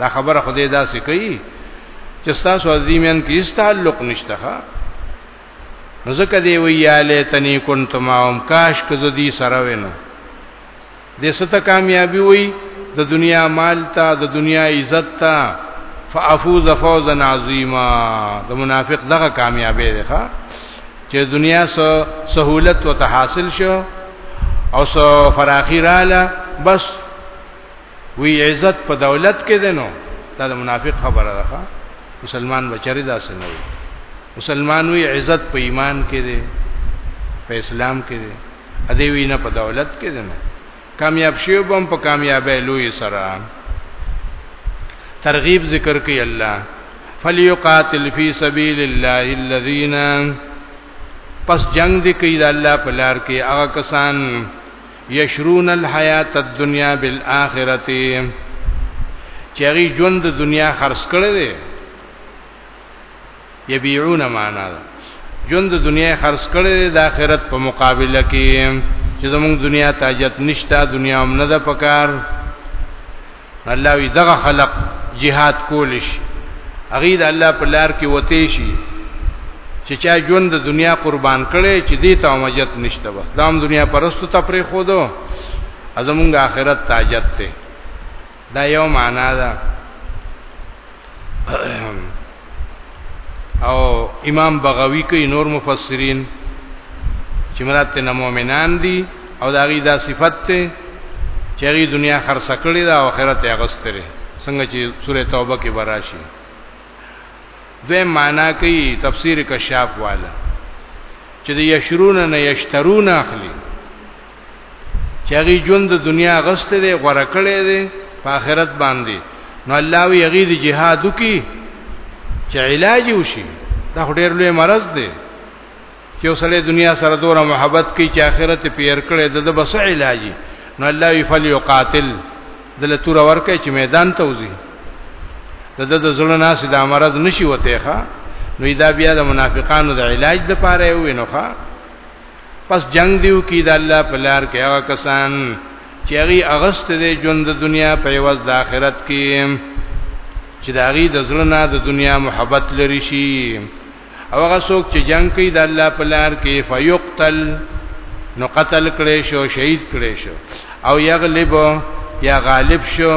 دا خبره خدای دا سې کوي چې تاسو عظیمن کې هیڅ تعلق نشته ها نو ځکه دی ویاله تنی كنت ماهم کاش که زدي سره وینم د سته کامیابی وي د دنیا مال ته د دنیا عزت ته فافوز فوزا عظیما د منافق دغه کامیابی ده ښا چې دنیا سو سہولت او حاصل شو او سو فراخی رااله بس وی عزت په دولت کې دی نو دا د منافق خبره ده مسلمان بچری داسې نه وي مسلمان وی عزت په ایمان کې دی په اسلام کې دی ا دې وی نه په دولت کې دی نو کامیاب شیو بم په کامیابې لوی سره ترغیب ذکر کوي الله فلیقاتل فی سبیل الله الذین پس جنگ دی کوي د الله په لار کې هغه کسان یشرون الحیات الدنیا بالآخرة چری ژوند د دنیا خرڅ کړي دي یبيعون معنا ده ژوند د دنیا خرڅ کړي دي د آخرت په مقابله کې چې زموږ دنیا تاجت نشته دنیا هم نه ده پکار الله وی دغه خلق جهاد کول شي هغه د الله په لار کې وته شي چې چا ژوند د دنیا قربان کړي چې دې ته مجت نشته بس دام دنیا پرستو ته پرې خو دو ازمونږ آخرت تاجت ته دا یو معنا ده او امام بغوی کوي نور مفسرین چې مراد ته مؤمنان دي او دا غي دا صفت ته چې غي دنیا خرڅ کړي دا او آخرت یې غستره څنګه چې سوره توبه کې براشي دوی معنا کوي تفسیر کشاف والا چې د یشرون نه یشترون اخلي چې هغه ژوند د دنیا غسته دی غوړه کړي دی په آخرت باندې نو الله وی هغه د جهاد کی چې علاج وشي دا ډېر لوی مرض دی چې وسله دنیا سره دوره محبت کوي چې آخرت پیر کړي د د بس علاج نو الله وی فل یقاتل دله تور ورکه چې میدان ته وځي د د زړه ناس د مرض نشي وته ښا نو دا بیا د منافقانو د علاج لپاره وي نو ښا پس جنگ دیو کی د الله په لار کې هغه کسان چې هغه اغست دي ژوند د دنیا په عوض د آخرت کې چې دا غي د زړه د دنیا محبت لري شي او هغه څوک چې جنگ کوي د الله په لار کې فیقتل نو قتل کړي شو شهید کړي شو او یغلب یا غالب شو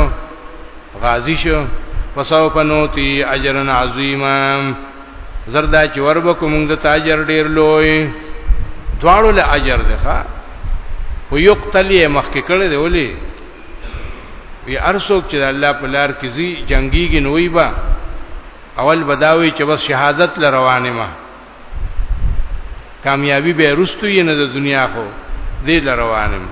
غازی شو فسوف نوتی اجرا عظیما زردا چې وربکو موږ د تاجر ډیر لوی دواړو له اجر ده ښا خو یو قتلی مخکې کړی دی ولي وی ارسوک چې الله په لار کې زی جنگیږي نوې با اول بداوی چې بس شهادت ل روانه ما کامیابی به رستوی نه د دنیا خو دې ل روانه ما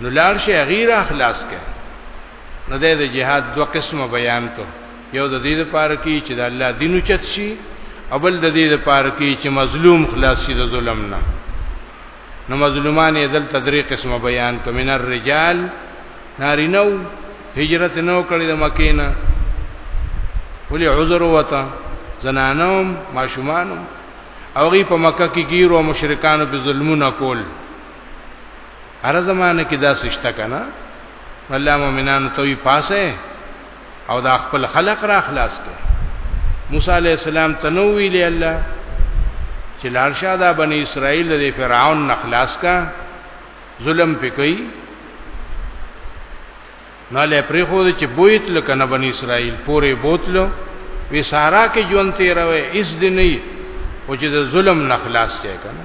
نو لار شي غیر اخلاص کې نو د جهاد دوه قسمه بیان کو یو د دې لپاره کې چې د الله دین چت شي اول د دې لپاره کې چې مظلوم خلاص شي د ظلم نه نو مظلومان یې دل تدریق قسمه بیان کو من الرجال نارینو هجرت نو کړی د مکې نه ولې عذر وتا زنانوم ماشومانم او غي په مکه کې ګیرو مشرکانو په ظلمونه کول هر زمانه کې دا سشته کنه الله مؤمنانو ته وی پاسه او دا خپل خلق را خلاص کړ موسی علی السلام تنوی لی الله چې لارشا دا بنی اسرائیل د فرعون نه خلاص کا ظلم پکې نه لې پرې خو چې بویت لکه نه بنی اسرائیل پورې بوتلو وی سارا کې ژوند تیروي اس دې نه او چې د ظلم نه خلاص شي کنه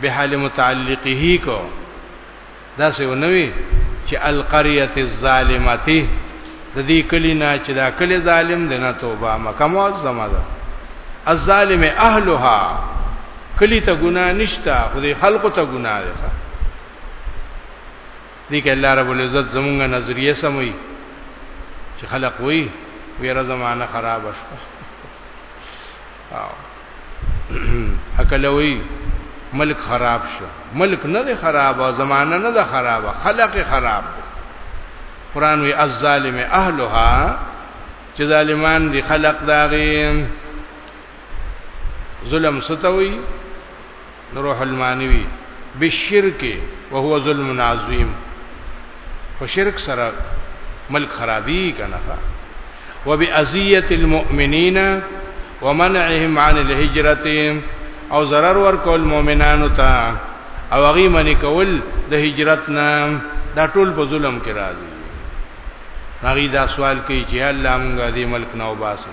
به حال متعلقه کو دا سه ونوي چې القريه الظالمه د دې کلی نه چې دا کلی ظالم دی نه توبه مکه معظمه ده الظالم اهلها کلی ته ګنا نشتا خو دې خلقو ته ګنا ده دې کې الله رب العزت زمونږه نظریه سموي چې خلق وي ویره زمانہ خراب شوه اکلوي ملک خراب شو ملک نه دی خراب او زمانہ نه ده خراب خلق خراب دی قران وی الظالم اهلها چې ظالمان دي خلق داغي ظلم ستوي روح المانوی بالشرک وهو ظلم عظیم خو شرک سره ملک خرابي کنه وبأذیه المؤمنین ومنعهم عن الهجرة او zarar ور کول مؤمنانو ته او هغه منی کول د هجرت نه دا ټول په ظلم کې راځي هغه دا سوال کوي چې الله موږ دې ملک نه وباسي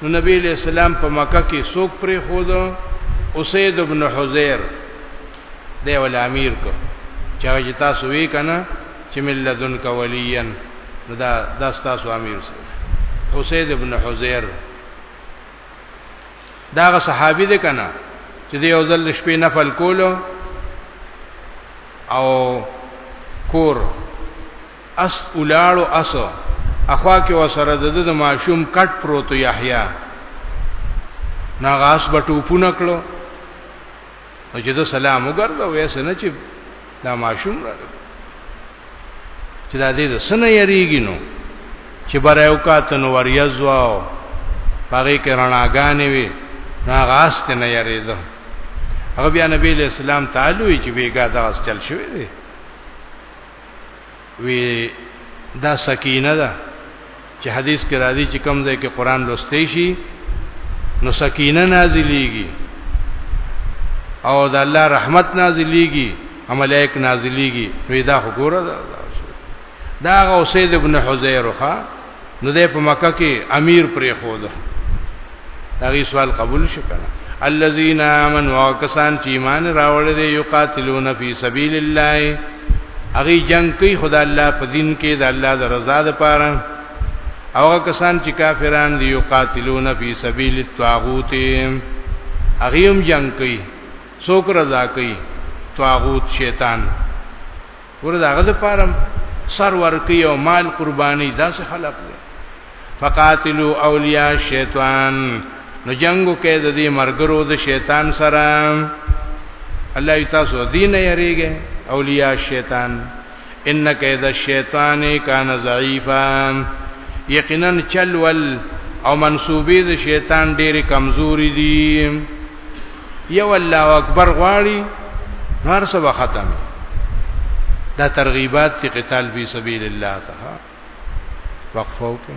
نو نبی علیہ السلام په مکه کې سوق پرې خود اسید ابن حذیر دی ول امیر کو چې هغه تاسو وی کنه چې ملذن کا ولین نو دا دا تاسو امیر سو اسید ابن حذیر دا غ صحابي دی کنه چې دی او ځل شپې نفل کولو او کور اس اولاړو اس اخوا کې وسره د د ماشوم کټ پروت یحیی ناغاس بټو پونه کړو او چې دا سلام وګرځو ویسه نه چې دا ماشوم را چې دا دې د سن یریږي نو چې برایو کات نو وریاز واو هغه کې رڼاګانې وي ناغاس ته نه یریدو هغه بیا نبی له اسلام تعالی چې بیګا دا چل شوی دی وی دا سکینه ده چې حدیث کې راځي چې کم ځای کې قران لوستې شي نو سکینه نازلېږي او د الله رحمت نازلېږي ملائک نازلېږي نو دا وګوره دا غو سید ابن حزیرخه نو ده په مکه کې امیر پرې خود هغه سوال قبول شو کنه الذين امنوا کسان چې ایمان راوړل دي یقاتلون فی سبیل الله هغه جنگ کوي خدای الله په دین کې د الله د رضا لپاره او کسان چې کافران دي یقاتلون فی سبیل الطاغوت هغه هم جنگ کوي څوک رضا کوي طاغوت شیطان ګور دا غد پارم سر ورکی او مال قربانی دا څه خلق دی فقاتلوا اولیاء شیطان نو جنگو کې د دې مرګرو د شیطان سره الله تاسو دین یریږي اولیاء شیطان ان کید الشیطان کان ضعیفا یقینا چلول او منسوبې د شیطان ډېر کمزوري دي یو الله اکبر غواړي هر څه به ختم دا ترغیبات چې قتال فی سبیل الله ته وقفو کې